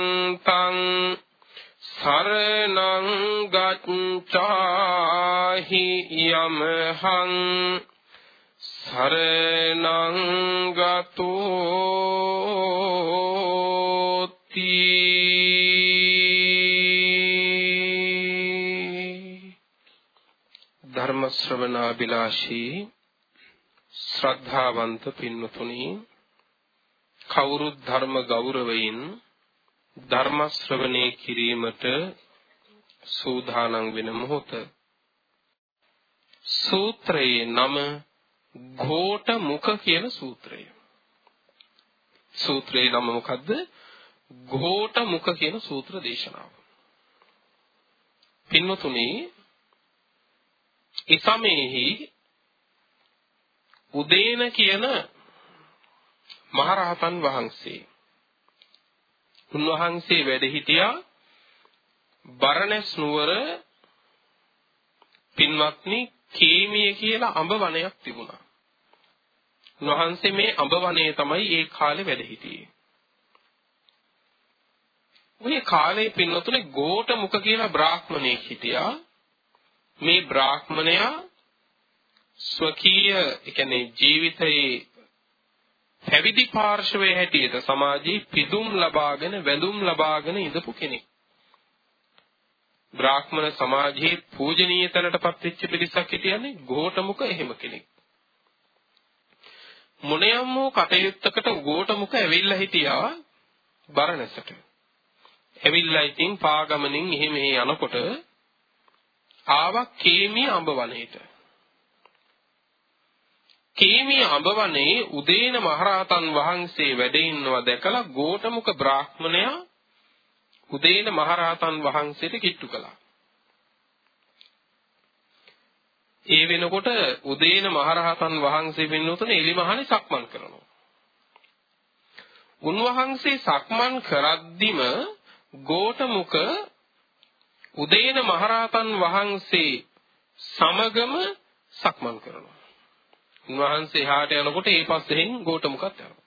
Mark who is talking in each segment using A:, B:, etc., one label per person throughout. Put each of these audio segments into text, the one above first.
A: භගවන්තං සරණං ගච්ඡාහි යමහං සරණං ගතෝති. ධර්ම ශ්‍රවණාබිලාෂී ශ්‍රද්ධාවන්ත පින්වතුනි කවුරුත් ධර්ම ගෞරවයෙන් ධර්ම ශ්‍රවණය කිරීමට සූදානම් වෙන මොහොත සූත්‍රයේ නම ඝෝට මුඛ කියන සූත්‍රය. සූත්‍රයේ නම මොකද්ද? ඝෝට මුඛ කියන සූත්‍ර දේශනාව. පින්වතුනි ඉසමේහි උදේන කියන මහරහතන් වහන්සේ උන්වහන්සේ වැඩ සිටියා බරණැස් නුවර පින්වත්නි කීමිය කියලා අඹ වනයක් තිබුණා. උන්වහන්සේ මේ අඹ වනයේ තමයි ඒ කාලේ වැඩ සිටියේ. ඔය කාලේ පින්වතුනි ගෝඨ මුඛ කියලා බ්‍රාහ්මණයෙක් හිටියා. මේ බ්‍රාහ්මණයා ස්වකීය ඒ කියන්නේ ජීවිතයේ පැවිදි පාර්ශවයේ හැටියට සමාජයේ පිදුම් ලබාගෙන වැඳුම් ලබාගෙන ඉඳපු කෙනෙක්. බ්‍රාහ්මණ සමාජයේ පූජනීය තැනටපත් වෙච්ච පිරිසක් හිටියන්නේ ගෝඨමුක එහෙම කෙනෙක්. මොනියම් වූ කටයුත්තකට ගෝඨමුක ඇවිල්ලා හිටියා බරණැසට. ඇවිල්ලා ඉතින් පාගමනින් එහෙ මෙහෙ යනකොට ආවා කේමිය අඹ වනයේට. කේමිය අඹවනේ උදේන මහරහතන් වහන්සේ වැඩ ඉන්නවා දැකලා ගෝඨමුක බ්‍රාහ්මණයා උදේන මහරහතන් වහන්සේට කිට්ටු කළා. ඒ වෙනකොට උදේන මහරහතන් වහන්සේ වෙනුතුනේ එලිමහනේ සක්මන් කරනවා. උන්වහන්සේ සක්මන් කරද්දිම ගෝඨමුක උදේන මහරහතන් වහන්සේ සමගම සක්මන් කරනවා. උන්වහන්සේ එහාට යනකොට ඒ පස්සෙන් ගෝඨමුකත් යනවා.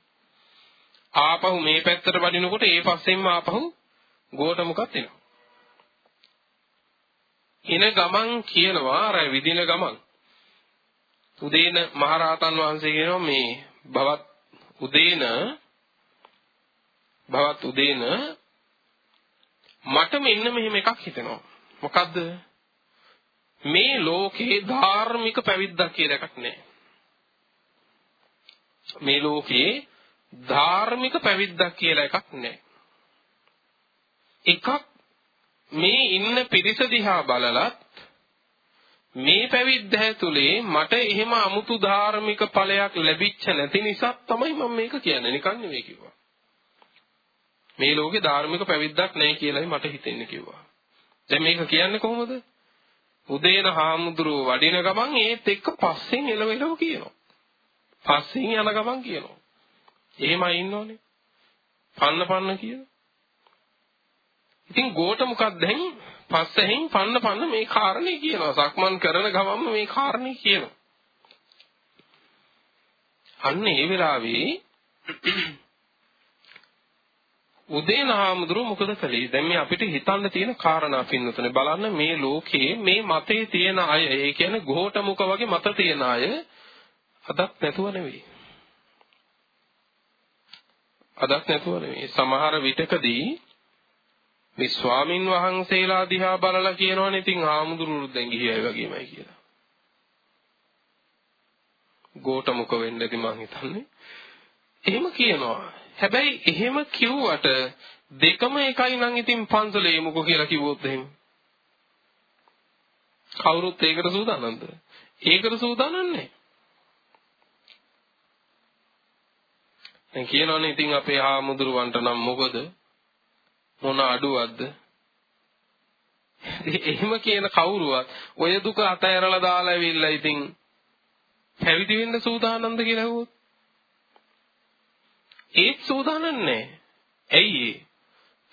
A: ආපහු මේ පැත්තට වඩිනකොට ඒ පස්සෙන්ම ආපහු ගෝඨමුකත් එනවා. එන ගමන් කියනවා අර විදින ගමන් උදේන මහරහතන් වහන්සේ කියනවා මේ බවත් උදේන බවත් උදේන මට මෙන්න මෙහෙම එකක් හිතෙනවා මොකද්ද මේ ලෝකේ ධාර්මික පැවිද්දක් කියලා එකක් නැහැ මේ ලෝකේ ධාර්මික පැවිද්දක් කියලා එකක් නැහැ. එකක් මේ ඉන්න පිරිස දිහා බලලත් මේ පැවිද්ද ඇතුලේ මට එහෙම 아무තු ධාර්මික ඵලයක් ලැබිච්ච නැති නිසා තමයි මම මේක කියන්නේ. නිකන් නෙවෙයි කිව්වා. මේ ලෝකේ ධාර්මික පැවිද්දක් නැහැ කියලායි මට හිතෙන්නේ කිව්වා. දැන් මේක කියන්නේ කොහොමද? උදේන හාමුදුරුව වඩින ගමන් ඒත් එක්ක පස්සෙන් එලවෙලව කියනවා. පස්සෙන් යන ගමන් කියනවා. එහෙමයි ඉන්නෝනේ. පන්න පන්න කියන. ඉතින් ගෝට මොකක්ද දැන් පස්සෙන් පන්න පන්න මේ කාරණේ කියනවා. සක්මන් කරන ගමන්ම මේ කාරණේ කියනවා. අන්න ඒ වෙලාවේ උදේන හාමුදුරුවෝ මොකද කළේ? දැන් මේ අපිට හිතන්න තියෙන කාරණා පින්නතුනේ බලන්න මේ ලෝකයේ මේ මතේ තියෙන අය ඒ කියන්නේ ගෝඨ මුඛ වගේ මත තියෙන අය අදත් නැතුව නෙවෙයි. අදත් නැතුව නෙවෙයි. සමහර විටකදී මේ ස්වාමින් වහන්සේලා දිහා බලලා කියනවනේ ඉතින් හාමුදුරුවෝ දැන් ගිහියයි වගේමයි කියලා. ගෝඨ මුඛ වෙන්නදී මං හිතන්නේ. එහෙම කියනවා. හැබැයි එහෙම කිව්වට දෙකම එකයි නම් ඉතින් පන්සලේ මුකෝ කියලා කිව්වොත් එහෙම. කවුරුත් ඒකට සූදානම්ද? ඒකට සූදානම් නැහැ. දැන් කියනවනේ ඉතින් අපේ ආමුදුරවන්ට නම් මොකද මොන අඩුවක්ද? එහෙම කියන කවුරුවත් ඔය දුක අතහැරලා දාලා ඇවිල්ලා ඉතින් පැවිදි වෙන්න සූදානම්ද කියලා ඇහුවොත් ඒත් සූදානම් නැහැ. ඇයි ඒ?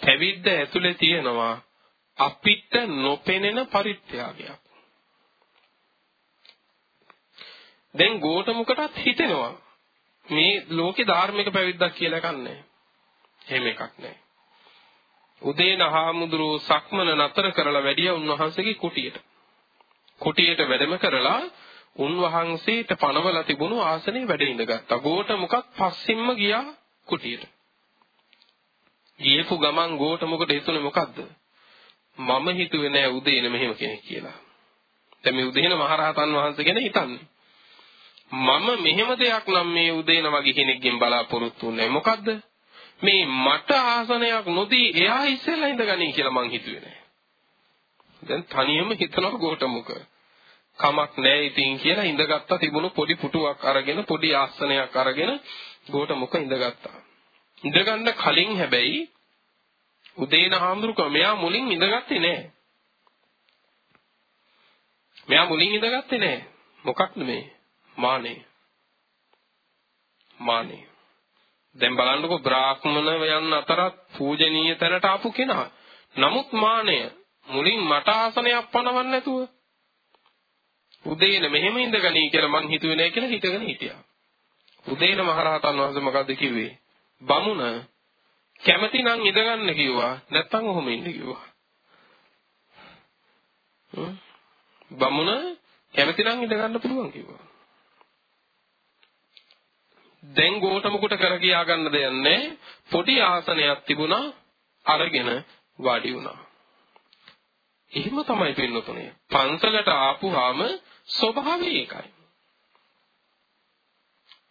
A: පැවිද්ද ඇතුලේ තියෙනවා අපිට නොපෙනෙන පරිත්‍යාගයක්. දැන් ගෝඨමුකටත් හිතෙනවා මේ ලෝකේ ධාර්මික පැවිද්දක් කියලා එකක් නැහැ. එහෙම එකක් නැහැ. උදේන හාමුදුරුව සක්මන නතර කරලා වැඩිය උන්වහන්සේගේ කුටියට. කුටියට වැඩම කරලා උන්වහන්සේට පනවලා තිබුණු ආසනේ වැඩ ඉඳගත්තා. ගෝඨමුකත් පස්සින්ම ගියා කුටියට. ගියපු ගමන් ගෝට මොකට හිතුනේ මොකද්ද? මම හිතුවේ නෑ උදේන මෙහෙම කෙනෙක් කියලා. දැන් මේ උදේන මහරහතන් වහන්සේ ගැන හිතන්නේ. මම මෙහෙම දෙයක් නම් මේ උදේන වගේ කෙනෙක්ගෙන් බලාපොරොත්තු වෙන්නේ මොකද්ද? මේ මට ආසනයක් නොදී එයා ඉස්සෙල්ලා ඉඳගනී කියලා මං හිතුවේ නෑ. දැන් තනියම හිතනවා ගෝඨමුක. කමක් නෑ ඉතින් කියලා ඉඳගත්තා තිබුණු පොඩි පුටුවක් අරගෙන පොඩි ආසනයක් අරගෙන ගෝඨමුක ඉඳගත්තා. ඉඳගන්න කලින් හැබැයි උදේන හාමුදුරුවෝ මෙයා මුලින් ඉඳගත්තේ නෑ. මෙයා මුලින් ඉඳගත්තේ නෑ. මොකක්ද මේ? මානෙ. මානෙ. දැන් බලන්නකො බ්‍රාහ්මණ යන අතරත් පූජනීය තැනට ආපු කෙනා. නමුත් මානය මුලින් මට ආසනයක් පනවන්න නැතුව උදේන මෙහෙම ඉඳගනී කියලා මං හිතුවේ නෑ කියලා හිතගෙන හිටියා. උදේන මහරහතන් වහන්සේ මොකද්ද කිව්වේ? බමුණ කැමති නම් ඉඳගන්න කිව්වා නැත්තම් ඔහොම ඉන්න කිව්වා. බමුණ කැමති නම් ඉඳගන්න පුළුවන් කිව්වා. දැන් ගෝඨමුකුට කර කියා ගන්න දෙයක් නැහැ. පොඩි ආසනයක් තිබුණා අරගෙන වාඩි වුණා. එහෙම තමයි පින්නතුනේ. පන්සලට ආපුවාම ස්වභාවය ඒකයි.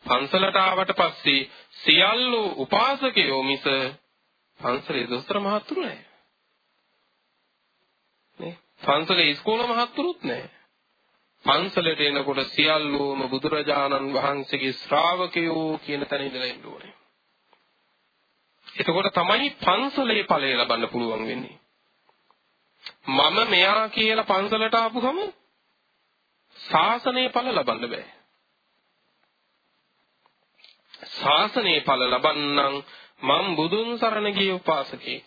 A: පන්සලට ආවට පස්සේ සියල්ල උපාසකයෝ මිස පන්සලේ දොස්තර මහත්තුරු නෑ. නේ? පන්සලේ ඉස්කෝල මහත්තුරුත් නෑ. පන්සලට එනකොට සියල්ලෝම බුදුරජාණන් වහන්සේගේ ශ්‍රාවකයෝ කියන තැන ඉඳලා ඉන්න ඕනේ. එතකොට තමයි පන්සලේ ඵලය ලබන්න පුළුවන් වෙන්නේ. මම මෙයා කියලා පන්සලට ආපුවම ශාසනයේ ඵල ලබන්න බෑ. ශාසනයේ ඵල ලබන්නම් මම බුදුන් සරණ ගිය උපාසකෙක්.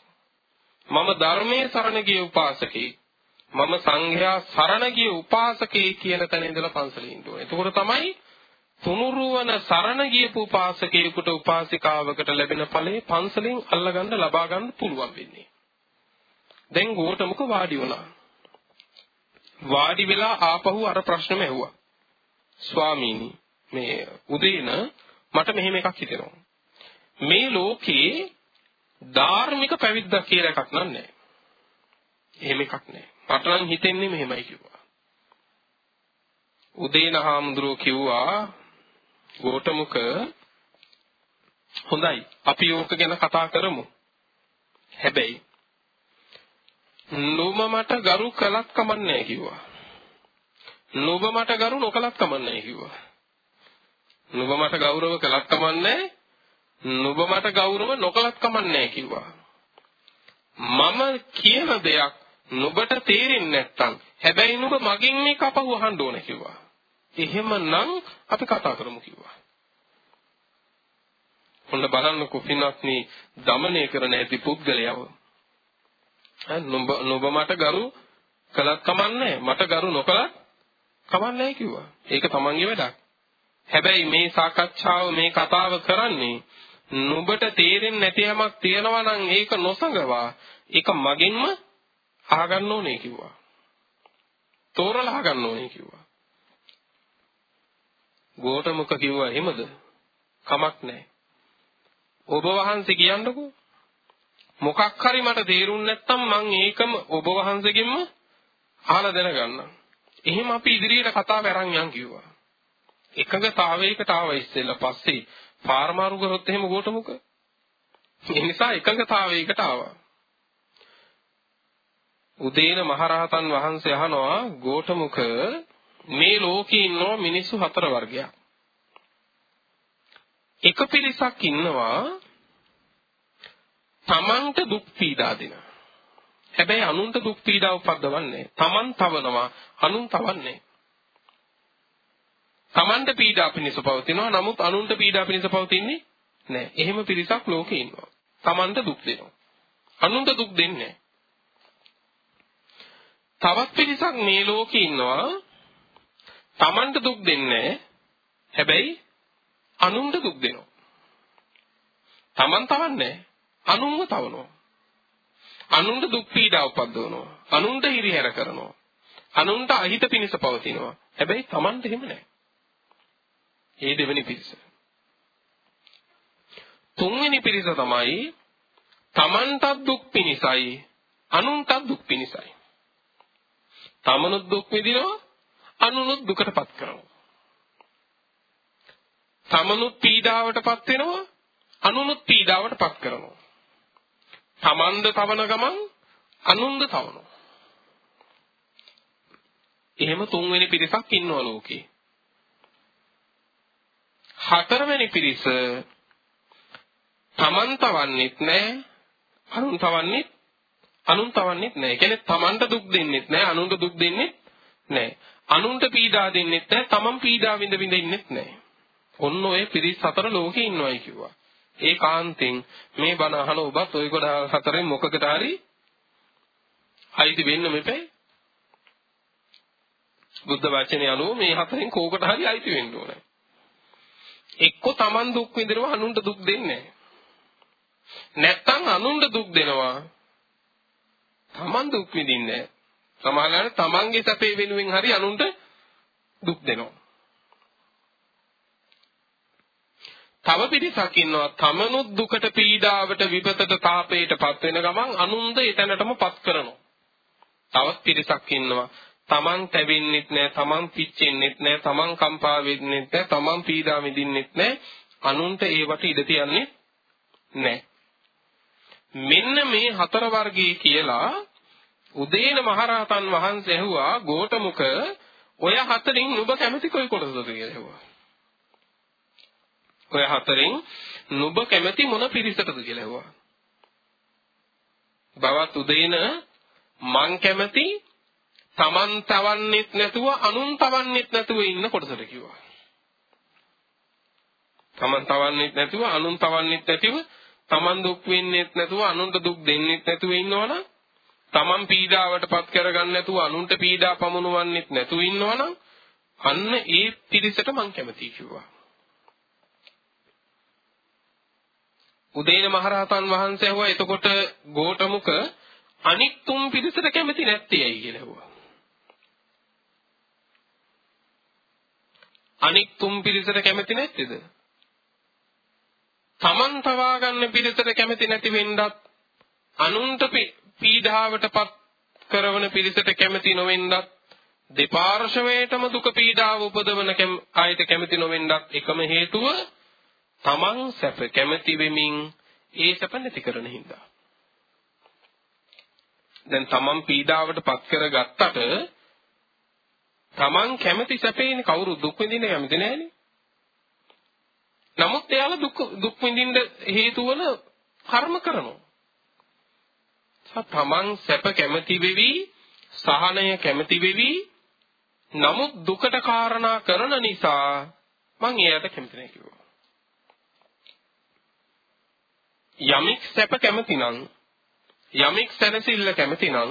A: මම ධර්මයේ සරණ ගිය උපාසකෙක්. මම සංඝයා සරණ ගිය උපාසකෙක් කියන තැන ඉඳලා පන්සලේ ඉන්න ඕනේ. එතකොට තමයි තුනුරුවන සරණ ගියපු උපාසකයෙකුට උපාසිකාවකට ලැබෙන ඵලය පන්සලෙන් අල්ලගන්න ලබා ගන්න පුළුවන් වෙන්නේ. දැන් ගෝඨමුක වාඩි වුණා. වාඩි වෙලා ආපහු අර ප්‍රශ්නම ඇහුවා. ස්වාමීනි මේ උදේන මට මෙහෙම එකක් හිතෙනවා. මේ ලෝකේ ධාර්මික පැවිද්දක් කියලා එකක් නෑ. එහෙම එකක් නෑ. මට නම් හිතෙන්නේ මෙහෙමයි කිව්වා. උදේන හාමුදුරුවෝ කිව්වා ගෝඨමුක හොඳයි අපි ඕක ගැන කතා කරමු. හැබැයි නුඹ මට ගරු කළත් කමන්නේ කිව්වා. නුඹ මට ගරු නොකළත් කමන්නේ කිව්වා. නුඹ මට ගෞරව කළත් කමන්නේ නුඹ මට ගෞරව නොකළත් කමන්නේ කිව්වා. මම කියන දෙයක් නුඹට තේරෙන්නේ නැත්තම් හැබැයි නුඹ මගෙන් මේක අපහු අහන්න ඕන කිව්වා. එහෙමනම් අපි කතා කරමු කිව්වා. ඔන්න බලන්නකො පින්වත්නි দমনය කරන ඇති පුද්ගලයව. නුඹ නුඹ මට ගරු කළත් කමන්නේ මට ගරු නොකළත් කමන්නේ කිව්වා. ඒක තමන්ගේ වැඩක්. හැබැයි මේ සාකච්ඡාව මේ කතාව කරන්නේ නුඹට තේරෙන්නේ නැති යමක් තියනවා නම් ඒක නොසඟවා ඒක මගෙන්ම අහගන්න ඕනේ කිව්වා. තෝරලා අහගන්න ඕනේ කිව්වා. ගෝඨමුක කිව්වා එහෙමද? කමක් නැහැ. ඔබ වහන්සේ කියන්නකෝ. මොකක් හරි මට තේරුන්නේ නැත්නම් මං ඒකම ඔබ වහන්සේගෙන්ම අහලා දැනගන්නම්. එහෙම අපි ඉදිරියට කතාව අරන් යන් කිව්වා. එකඟතාවයකට ආවා ඉස්සෙල්ලා පස්සේ පාරමාරු කරොත් එහෙම ගෝඨමුක. ඒ නිසා එකඟතාවයකට ආවා. උදේන මහරහතන් වහන්සේ අහනවා ගෝඨමුක මේ ලෝකේ ඉන්නෝ මිනිස්සු හතර වර්ගයක්. එක පිරිසක් ඉන්නවා තමන්ට දුක් පීඩා දෙන. හැබැයි අනුන්ට දුක් පීඩා උපද්දවන්නේ. තමන් තවනවා අනුන් තවන්නේ. තමන්ට පීඩා පිණිස පවතිනවා නමුත් අනුන්ට පීඩා පිණිස පවතින්නේ නැහැ. එහෙම පිරිසක් ලෝකේ ඉන්නවා. තමන්ට දුක් දෙනවා. අනුන්ට දුක් දෙන්නේ තවත් පිරිසක් මේ ලෝකේ ඉන්නවා තමන්ට දුක් දෙන්නේ හැබැයි අනුන්ට දුක් දෙනවා. තමන් තවන්නේ අනුන්ව තවනවා. අනුන්ට දුක් පීඩා උපද්දවනවා. අනුන්ට හිරිහැර කරනවා. අනුන්ට අහිත පිණිස පවතිනවා. හැබැයි තමන්ට එහෙම නැහැ. ඒ දෙවෙනි පිරිස. තුන්වෙනි පිරිස තමයි තමන්ටත් දුක් පිණිසයි අනුන්ටත් දුක් පිණිසයි. තමනුත් දුක් විඳිනවා අනුනුත් දුකටපත් කරනවා. තමනුත් පීඩාවටපත් වෙනවා අනුනුත් පීඩාවටපත් කරනවා. තමන්ද තවන ගමන් අනුන්ද තවනවා. එහෙම තුන්වෙනි පිරිසක් ඉන්නවා ලෝකේ. හතරවෙනි පිරිස තමන් තවන්නෙත් නැහැ අනුන් තවන්නෙත් අනුන් තවන්නෙත් නැහැ. කියන්නේ තමන්ට දුක් දෙන්නෙත් නැහැ අනුන්ට දුක් දෙන්නෙත් නැහැ. අනුන්ට පීඩා දෙන්නෙත් නැහැ තමන් පීඩා විඳ විඳ ඉන්නෙත් නැහැ. ඔන්න ඔය පිරිස් හතර ලෝකේ ඉන්නවයි කිව්වා. ඒ කාන්තෙන් මේ බණ අහන ඔබත් ඔය කොට හතරෙන් මොකකට හරි අයිති වෙන්න මෙපේ. බුද්ධ වචනේ අනුව මේ හතරෙන් කෝකට හරි අයිති වෙන්න ඕනේ. එක්ක Taman දුක් විඳිනවා අනුන්ට දුක් දෙන්නේ නැත්තම් අනුන්ට දුක් දෙනවා Taman දුක් විඳින්නේ සමහරවිට Tamanගේ සැපේ වෙනුවෙන් හරි අනුන්ට දුක් දෙනවා. තව පිරිසක් ඉන්නවා. තමනුත් දුකට පීඩාවට විපතට තාපයටපත් වෙන ගමන් අනුන්ද එතනටමපත් කරනවා. තවත් පිරිසක් ඉන්නවා. තමන් තැවෙන්නෙත් නෑ තමන් පිච්චෙන්නෙත් නෑ තමන් කම්පා වෙන්නෙත් නෑ තමන් පීඩා විඳින්නෙත් නෑ අනුන්ට ඒවට ඉඩ තියන්නේ නෑ. මෙන්න මේ හතර වර්ගයේ කියලා උදේන මහරහතන් වහන්සේ ඇහුවා ගෝඨමුක ඔය හතරින් නුඹ කැමති කොයි කොටසද කියලා ඇහුවා. ඔය හතරෙන් නුඹ කැමති මොන පිරිසටද කියලා ඇහුවා. බවත් උදේන මං කැමති තමන් තවන්නෙත් නැතුව අනුන් තවන්නෙත් නැතුව ඉන්න කොටසට කිව්වා. තමන් තවන්නෙත් නැතුව අනුන් තවන්නෙත් නැතිව තමන් දුක් වෙන්නෙත් නැතුව අනුන්ට දුක් දෙන්නෙත් නැතුව ඉන්නවනම් තමන් පීඩාවටපත් කරගන්න නැතුව අනුන්ට පීඩා පමුණවන්නෙත් නැතුව ඉන්නවනම් අන්න ඒ පිරිසට මං කැමතියි කිව්වා. උදේන මහරහතන් වහන්සේ ඇහුවා එතකොට ගෝඨමුක අනික් තුන් පිරිසට කැමති නැත්තේ ඇයි කියලා ඇහුවා. අනික් තුන් පිරිසට කැමති නැත්තේද? Taman තවා ගන්න පිරිසට කැමති නැති වෙන්නත් අනුන්ට පීඩාවටපත් කරන පිරිසට කැමති නොවෙන්නත් දෙපාර්ශවයටම දුක පීඩාව උපදවන අයට කැමති නොවෙන්නත් එකම හේතුව තමන් සැප කැමති වෙමින් ඒ සැප නැති කරන හින්දා. දැන් තමන් පීඩාවට පත් කරගත්තට තමන් කැමති සැපේනේ කවුරු දුක් විඳින්න කැමති නැහැනේ. නමුත් එයාලා දුක් දුක් විඳින්න හේතු වන කර්ම කරනවා. තමන් සැප කැමති වෙවි සහනය කැමති වෙවි නමුත් දුකට කාරණා කරන නිසා මං එයාට කැමති නැහැ කිව්වා. යමෙක් සැප කැමතිනම් යමෙක් සැනසෙල්ල කැමතිනම්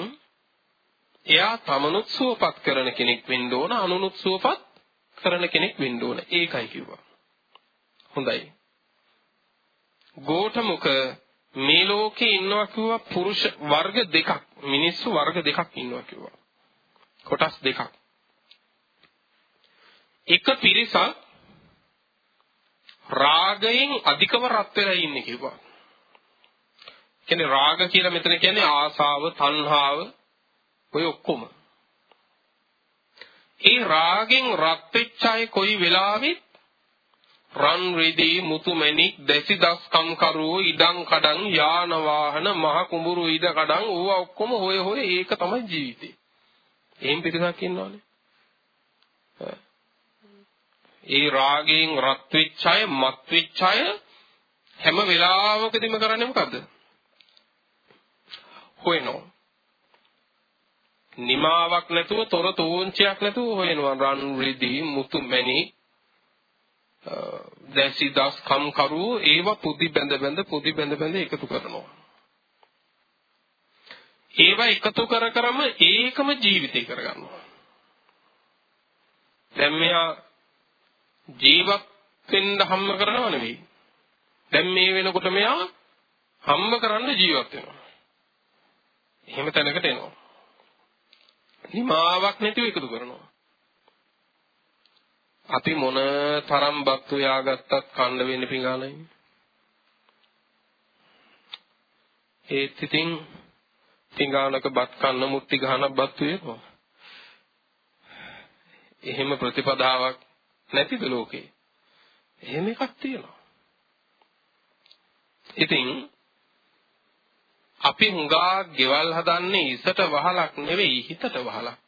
A: එයා තමනුත් සුවපත් කරන කෙනෙක් වෙන්න ඕන අනුනුත් සුවපත් කරන කෙනෙක් වෙන්න ඕන ඒකයි කිව්වා හොඳයි ගෝඨමුක මේ ලෝකේ ඉන්නවා කිව්වා පුරුෂ වර්ග දෙකක් මිනිස්සු වර්ග දෙකක් ඉන්නවා කිව්වා. කොටස් දෙකක්. එක පිරිසක් රාගයෙන් අධිකව රත් වෙලා ඉන්නේ කිව්වා. කියන්නේ රාග කියලා මෙතන කියන්නේ ආසාව, තණ්හාව ඔය ඔක්කොම. ඒ රාගෙන් රත් වෙච්ච අය කොයි වෙලාවෙත් රන් රිදී මුතුමැණික් දැසි දස්කම් කරෝ ඉඩම් කඩම් යාන වාහන මහ කුඹුරු ඉඩ කඩම් ඕවා ඔක්කොම හොය හොය ඒක තමයි ජීවිතේ. එහෙම පිටසක් ඉන්නවනේ. ඒ රාගයෙන් රත් වෙච්ච අය, මත් වෙච්ච අය හැම වෙලාවකදීම කරන්නේ මොකද්ද? හොයනවා. නිමාවක් නැතුව තොර තෝංචයක් නැතුව හොයනවා රන් රිදී මුතු මැණි දැසි දස් කම් කරුවෝ ඒව පුදි බැඳ බැඳ පුදි බැඳ බැඳ එකතු කරනවා. ඒව එකතු කර කරම ඒකම ජීවිතේ කරගන්නවා. දැන් මෙයා ජීවත් වෙන්න හම්බ කරනව නෙවෙයි. දැන් මේ වෙනකොට මෙයා හම්බ කරන්න ජීවත් වෙනවා. එහෙම තැනකට එනවා. නිමාවක් නැතිව එකතු කරනවා. අපි මොන තරම් බත් උයාගත්තත් කන්න වෙන්නේ පිඟානයි. ඒත් ඉතින් පිඟානක බත් කන්න මුට්ටි ගහන බත් උයනවා. එහෙම ප්‍රතිපදාවක් නැතිද ලෝකේ? එහෙම එකක් තියෙනවා. ඉතින් අපි හුඟා ගෙවල් හදන්නේ ඉසට වහලක් නෙවෙයි හිතට වහලක්.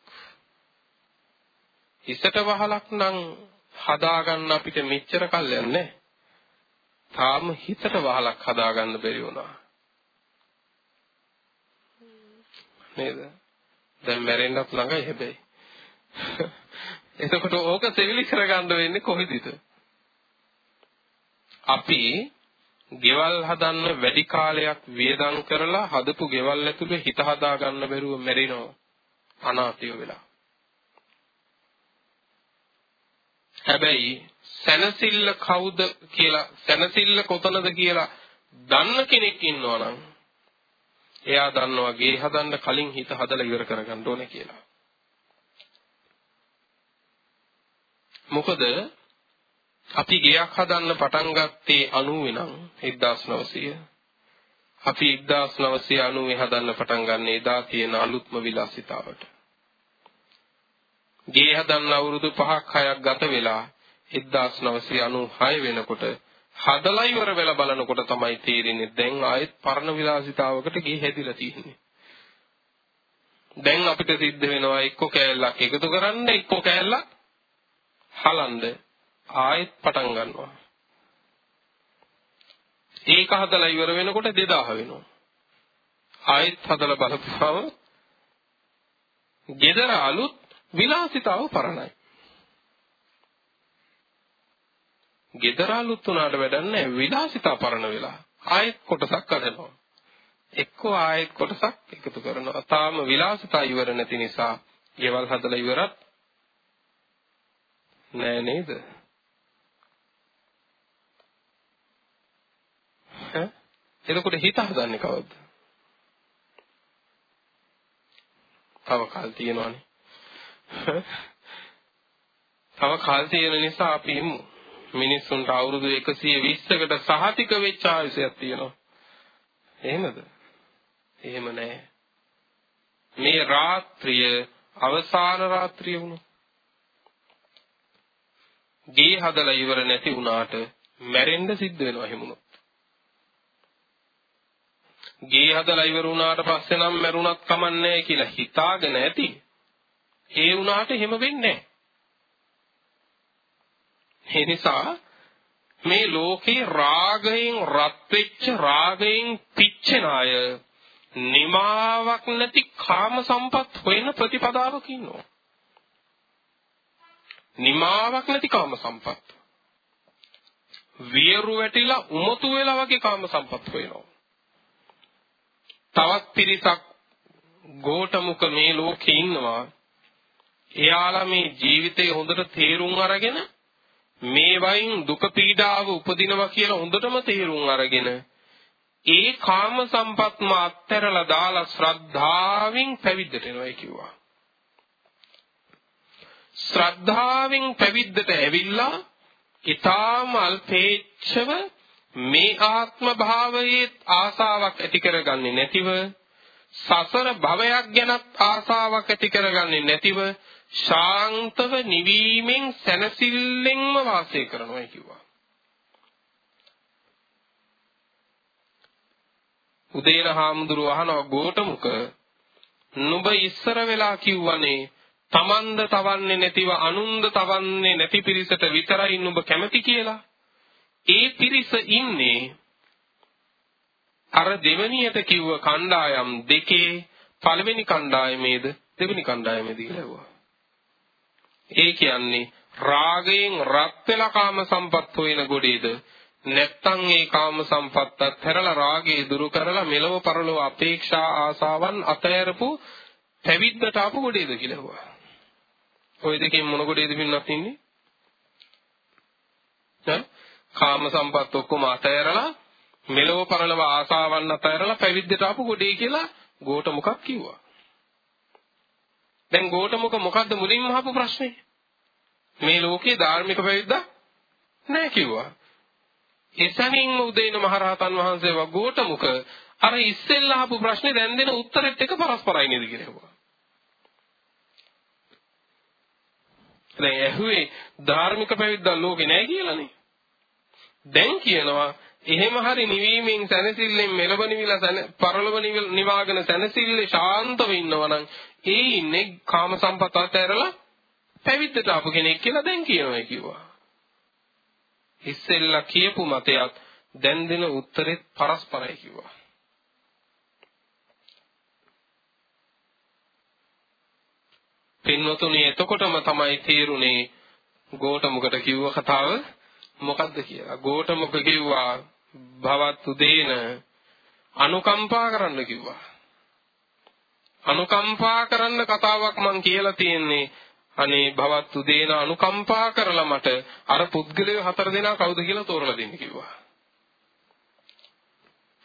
A: ඉසට වහලක් නම් හදාගන්න අපිට මෙච්චර කල් යන්නේ තාම හිතට වහලක් හදාගන්න බැරි වුණා. නේද? දැන් මැරෙන්නත් ළඟයි හැබැයි. එතකොට ඕක සෙවිලි කරගන්න වෙන්නේ කොහෙදද? අපි ගෙවල් හදන්න වැඩි කාලයක් වියදම් කරලා හදපු ගෙවල් ඇතුලේ හිත හදා ගන්න බැරුව මැරෙනවා අනාථය වෙලා. හැබැයි සැනසෙල්ල කවුද කියලා සැනසෙල්ල කොතනද කියලා දන්න කෙනෙක් ඉන්නවා නම් එයා දන්නවා ගේ හදන්න කලින් හිත හදලා ඉවර කරගන්න ඕනේ කියලා. මොකද අපි ගෙයක් හදන්න පටන් ගත්තේ 90 නම් 1900 අපි 1990 හදන්න පටන් ගන්න එදා තියෙන අලුත්ම විලාසිතාවට ගේ හදන්න අවුරුදු 5ක් 6ක් ගත වෙලා 1996 වෙනකොට හදලා ඉවර වෙලා බලනකොට තමයි තේරෙන්නේ දැන් ආයෙත් පරණ විලාසිතාවකට ගේ හැදිලා තියෙන්නේ. දැන් අපිට සිද්ධ වෙනවා එක්ක කෑල්ලක් එකතු කරන්න එක්ක කෑල්ලක් හලන්න ආයෙත් පටන් ගන්නවා. ඒක හදලා ඉවර වෙනකොට 2000 වෙනවා. ආයෙත් හදලා බලපුවම gedara අලුත් විලාසිතාව පරණයි. gedara අලුත් උනාට වැඩක් නැහැ විලාසිතා පරණ වෙලා. ආයෙත් කොටසක් අදනවා. එක්කෝ ආයෙත් කොටසක් එකතු කරනවා. තාම විලාසිතා ඉවර නැති නිසා ගෙවල් හදලා ඉවරත් නෑ නේද? ඈ එතකොට හිත හදන්නේ කවද්ද? තව කල් තියෙනවනේ. තව කල් තියෙන නිසා අපි මිනිස්සුන්ට අවුරුදු 120කට සහතික වෙච්ච ආයුෂයක් තියෙනවා. එහෙමද? එහෙම නෑ. මේ රාත්‍රිය අවසාන රාත්‍රිය වුණා. ගේ හදලා ඉවර නැති වුණාට මැරෙන්න සිද්ධ වෙනවා එහෙමුණොත්. ගේ හදලා ඉවර වුණාට පස්සේ නම් මැරුණත් කමන්නේ කියලා හිතාගෙන ඇති. ඒ වුණාට එහෙම වෙන්නේ නැහැ. නිසා මේ ලෝකේ රාගයෙන් රත් වෙච්ච රාගයෙන් පිච්චෙන අය නිමාවක් නැති කාම සම්පත් හොයන ප්‍රතිපදාවක ඉන්නවා. නිමාවක් නැති කාම සම්පත්. වියරු වැටිලා උමතු වෙලා වගේ කාම සම්පත් හොයනවා. තවත් පිරිසක් ගෝඨමුක මේ ලෝකේ ඉන්නවා එයාලා මේ ජීවිතේ හොඳට තේරුම් අරගෙන මේ වයින් දුක පීඩාව උපදිනවා කියලා හොඳටම තේරුම් අරගෙන ඒ කාම සම්පත්ම අත්හැරලා දාලා ශ්‍රද්ධාවෙන් පැවිද්දට එනවා කිව්වා. ශ්‍රද්ධාවෙන් පැවිද්දට ඇවිල්ලා ඊටාම අල්පේච්ඡව මේ ආත්ම භාවයේ ආසාවක් ඇති කරගන්නේ නැතිව සසර භවයක් ගැනත් ආසාවක් ඇති කරගන්නේ නැතිව ශාන්තව නිවීමෙන් සැනසෙල්ලෙන්ම වාසය කරනවා කිව්වා. උදේන හාමුදුරුව අහනවා ගෝඨමුක නුඹ ඉස්සර වෙලා කිව්වනේ තමන්ද තවන්නේ නැතිව අනුන්ද තවන්නේ නැති පිරිසට විතරයි නුඹ කැමති කියලා. ඒ පිරිස ඉන්නේ අර දෙවණියට කිව්ව කණ්ඩායම් දෙකේ පළවෙනි කණ්ඩායමේද දෙවෙනි කණ්ඩායමේද කියලා ඒ කියන්නේ රාගයෙන් රත් වෙලා කාම සම්පත් හොයන ගොඩේද නැත්තම් ඒ කාම සම්පත්තත් හැරලා රාගය දුරු කරලා මෙලව පරලොව අපේක්ෂා ආසාවන් අතහැරපු පැවිද්දට ආපු ගොඩේද කියලා හුවා. ওই දෙකෙන් මොන ගොඩේද පින්නත් ඉන්නේ? ඈ කාම සම්පත් ඔක්කොම අතහැරලා මෙලව පරලොව ආසාවන් අතහැරලා පැවිද්දට ආපු ගොඩේ කියලා ගෝඨ මොකක් කිව්වා. දැන් ගෝඨ මොක මොකද්ද මුලින්ම අහපු ප්‍රශ්නේ? මේ ලෝකේ ධාර්මික පැවිද්දක් නැහැ කිව්වා. එසැනින්ම උදේන මහරහතන් වහන්සේ වගෝට මුක අර ඉස්සෙල්ලා අහපු ප්‍රශ්නේ දැන් දෙන උත්තරෙත් එක පරස්පරයි නේද කියලා ඇහුවා. දැන් ඇහුවේ ධාර්මික පැවිද්දක් ලෝකේ නැහැ කියලානේ. දැන් කියනවා එහෙම හරි නිවීමෙන් සැනසෙල්ලෙන් මෙලබ නිවිලා පරලොව නිවාගෙන සැනසෙල්ලේ ශාන්තව ඉන්නවනම් ඒ ඉන්නේ කාම සම්පත අතහැරලා පැවිද්දට ආපු කෙනෙක් කියලා දැන් කියනවා කිව්වා. ඉස්සෙල්ලා කියපු මතයත් දැන් දෙන උත්තරෙත් පරස්පරයි කිව්වා. පින්වතුනි එතකොටම තමයි තේරුනේ ගෝඨමුකට කිව්ව කතාව මොකද්ද කියලා. ගෝඨමුක කිව්වා භවත් උදේන අනුකම්පා කරන්න කිව්වා. අනුකම්පා කරන්න කතාවක් මං කියලා තියෙන්නේ අනේ භවත් උදේන අනුකම්පා කරලා මට අර පුද්ගලයෝ හතර දෙනා කවුද කියලා තෝරලා දෙන්න කිව්වා.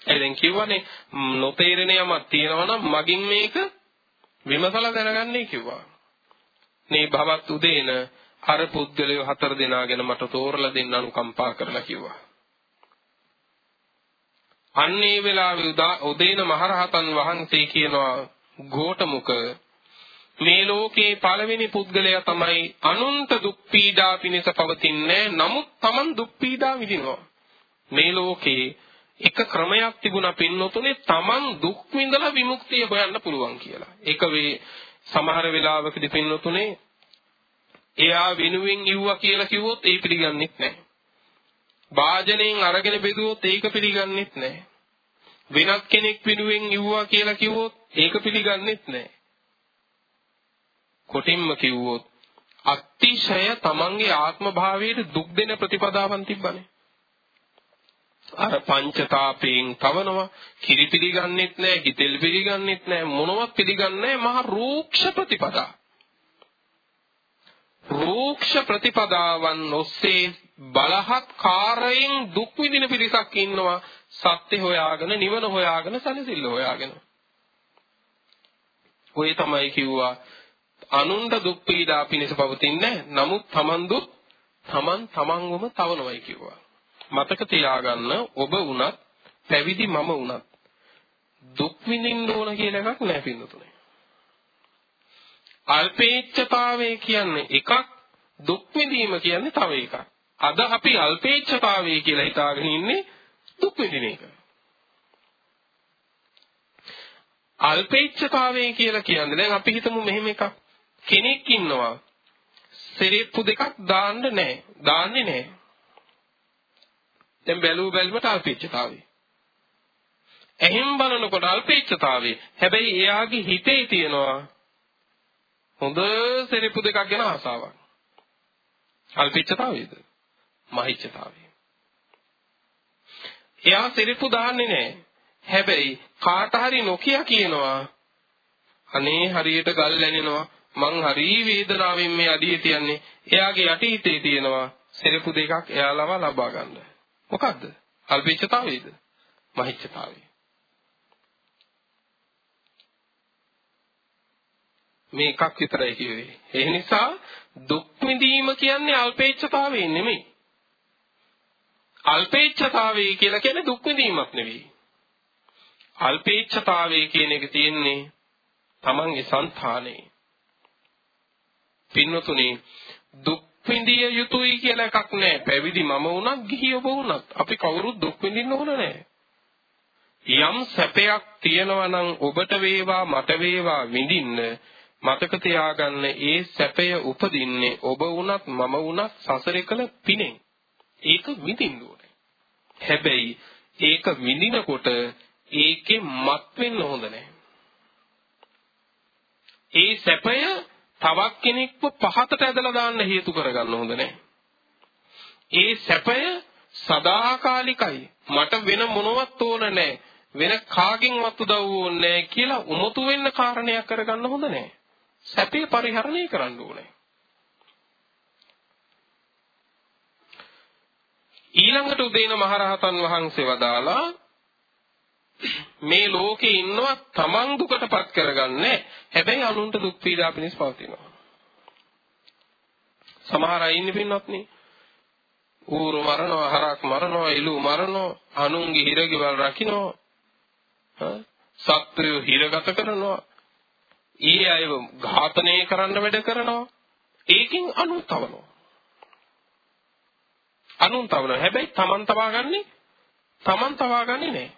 A: ඒ දැන් කිව්වනේ නොතේරෙන යමක් තියෙනවා නම් මගින් මේක විමසලා දැනගන්නයි කිව්වා. මේ භවත් උදේන අර පුද්ගලයෝ හතර දෙනා ගැන මට තෝරලා දෙන්න අනුකම්පා කරලා කිව්වා. අන්නේ වෙලාවේ උදේන මහරහතන් වහන්සේ කියනවා ගෝඨමුක මේ ලෝකේ පළවෙනි පුද්ගලයා තමයි අනුන්ට දුක් පීඩා පිණිස පවතින්නේ. නමුත් Taman දුක් පීඩා විඳිනවා. මේ ලෝකේ එක ක්‍රමයක් තිබුණා පින්නතුනේ Taman දුක් විඳලා විමුක්තිය හොයන්න පුළුවන් කියලා. ඒක වේ සමහර වෙලාවකදී පින්නතුනේ එයා වෙනුවෙන් ඉව්වා කියලා කිව්වොත් ඒ පිළිගන්නෙත් නැහැ. වාජනෙන් අරගෙන බෙදුවොත් ඒක පිළිගන්නෙත් නැහැ. වෙනත් කෙනෙක් වෙනුවෙන් ඉව්වා කියලා කිව්වොත් ඒක පිළිගන්නෙත් නැහැ කොටින්ම කිව්වොත් අතිශය තමන්ගේ ආත්ම භාවයට දුක් දෙන ප්‍රතිපදාවන් තිබ්බනේ. අර පංචතාපයෙන් තවනවා කිරි පිළිගන්නෙත් නැහැ හිතෙල් පිළිගන්නෙත් නැහැ මොනවත් පිළිගන්නේ නැහැ මහ රූක්ෂ ප්‍රතිපදා. රූක්ෂ ප්‍රතිපදාවන් ඔස්සේ බලහත් කාරයෙන් දුක් විඳින පිරිසක් ඉන්නවා සත්‍ය හොයාගෙන නිවන හොයාගෙන සැනසෙල්ල හොයාගෙන. ඔය තමයි කිව්වා අනුන්ට දුක් පීඩා පිණිස පවතින්නේ නමුත් Taman දුක් Taman Tamanවම තවනවයි කිව්වා. මතක තියාගන්න ඔබ වුණත් පැවිදි මම වුණත් දුක් විඳින්න ඕන කියලා එකක් නැහැ පින්නතුනේ. අල්පේච්ඡතාවය කියන්නේ එකක් දුක් විඳීම කියන්නේ තව එකක්. අද අපි අල්පේච්ඡතාවය කියලා හිතාගෙන ඉන්නේ දුක් විඳින එක. අල්පේච්ඡතාවය කියලා කියන්නේ දැන් අපි හිතමු මෙහෙම එකක්. කෙනෙක් ඉන්නවා සිරිප්පු දෙකක් දාන්න නැහැ. දාන්නේ නැහැ. දැන් බැලුව බැලමට අල්පේච්ඡතාවය. එහෙන් බලනකොට අල්පේච්ඡතාවය. හැබැයි එයාගේ හිතේ තියෙනවා හොඳ සිරිප්පු දෙකක් ගැන ආසාවක්. අල්පේච්ඡතාවයද? මහිච්ඡතාවය. එයා සිරිප්පු දාන්නේ නැහැ. හැබැයි කාට හරි නොකිය කියනවා අනේ හරියට ගල් ඇනෙනවා මං හරි වේදනාවෙන් මේ අඩිය තියන්නේ. එයාගේ යටිහිතේ තියෙනවා සෙරපු දෙකක් එයාලව ලබා ගන්න. මොකද්ද? අල්පේච්ඡතාවේද? මහිච්ඡතාවේ. මේ එකක් විතරයි කිව්වේ. ඒ නිසා දුක් විඳීම කියන්නේ අල්පේච්ඡතාවේ නෙමෙයි. අල්පේච්ඡතාවේ කියලා කියන්නේ දුක් විඳීමක් නෙවෙයි. අල්පේච්ඡතාවේ කියන එක තියෙන්නේ තමන්ගේ సంతානේ. පින්නතුනේ දුක් විඳිය යුතුයි කියලා එකක් නැහැ. පැවිදි මම වුණත් ගිහි ඔබ වුණත් අපි කවුරුත් දුක් විඳින්න ඕන නැහැ. යම් සැපයක් තියෙනවා නම් ඔබට වේවා මට වේවා විඳින්න මතක තියාගන්න ඒ සැපය උපදින්නේ ඔබ වුණත් මම වුණත් සසරේ කළ පිනෙන්. ඒක විඳින්න ඕනේ. හැබැයි ඒක විඳිනකොට ඒකේ මත් වෙන්න හොඳ නැහැ. ඒ සැපය තවක් කෙනෙක්ව පහතට ඇදලා දාන්න හේතු කරගන්න හොඳ නැහැ. ඒ සැපය සදාකාලිකයි. මට වෙන මොනවත් ඕන නැහැ. වෙන කාගෙන්වත් උදව් ඕනේ නැහැ කියලා උමතු වෙන්න කාරණයක් කරගන්න හොඳ නැහැ. සැපේ පරිහරණය කරන්න ඕනේ. ඊළඟට උදේන මහරහතන් වහන්සේ වදාලා මේ ලෝකේ ඉන්නවා තමන් දුකටපත් කරගන්නේ. හැබැයි අනුන්ට දුක් පීඩා පිණිස පවතිනවා. සමහර අය ඉන්නේ පින්වත්නි. ඌරු මරනවා හරක් මරනවා එළු මරනවා අනුන්ගේ හිරගෙවල් රකින්නවා. සත්වයෝ හිරගත කරනවා. ඊ අයව ඝාතනය කරන්න වැඩ කරනවා. ඒකෙන් අනුන් තවනවා. අනුන් තවනවා හැබැයි Taman තවාගන්නේ Taman තවාගන්නේ නෑ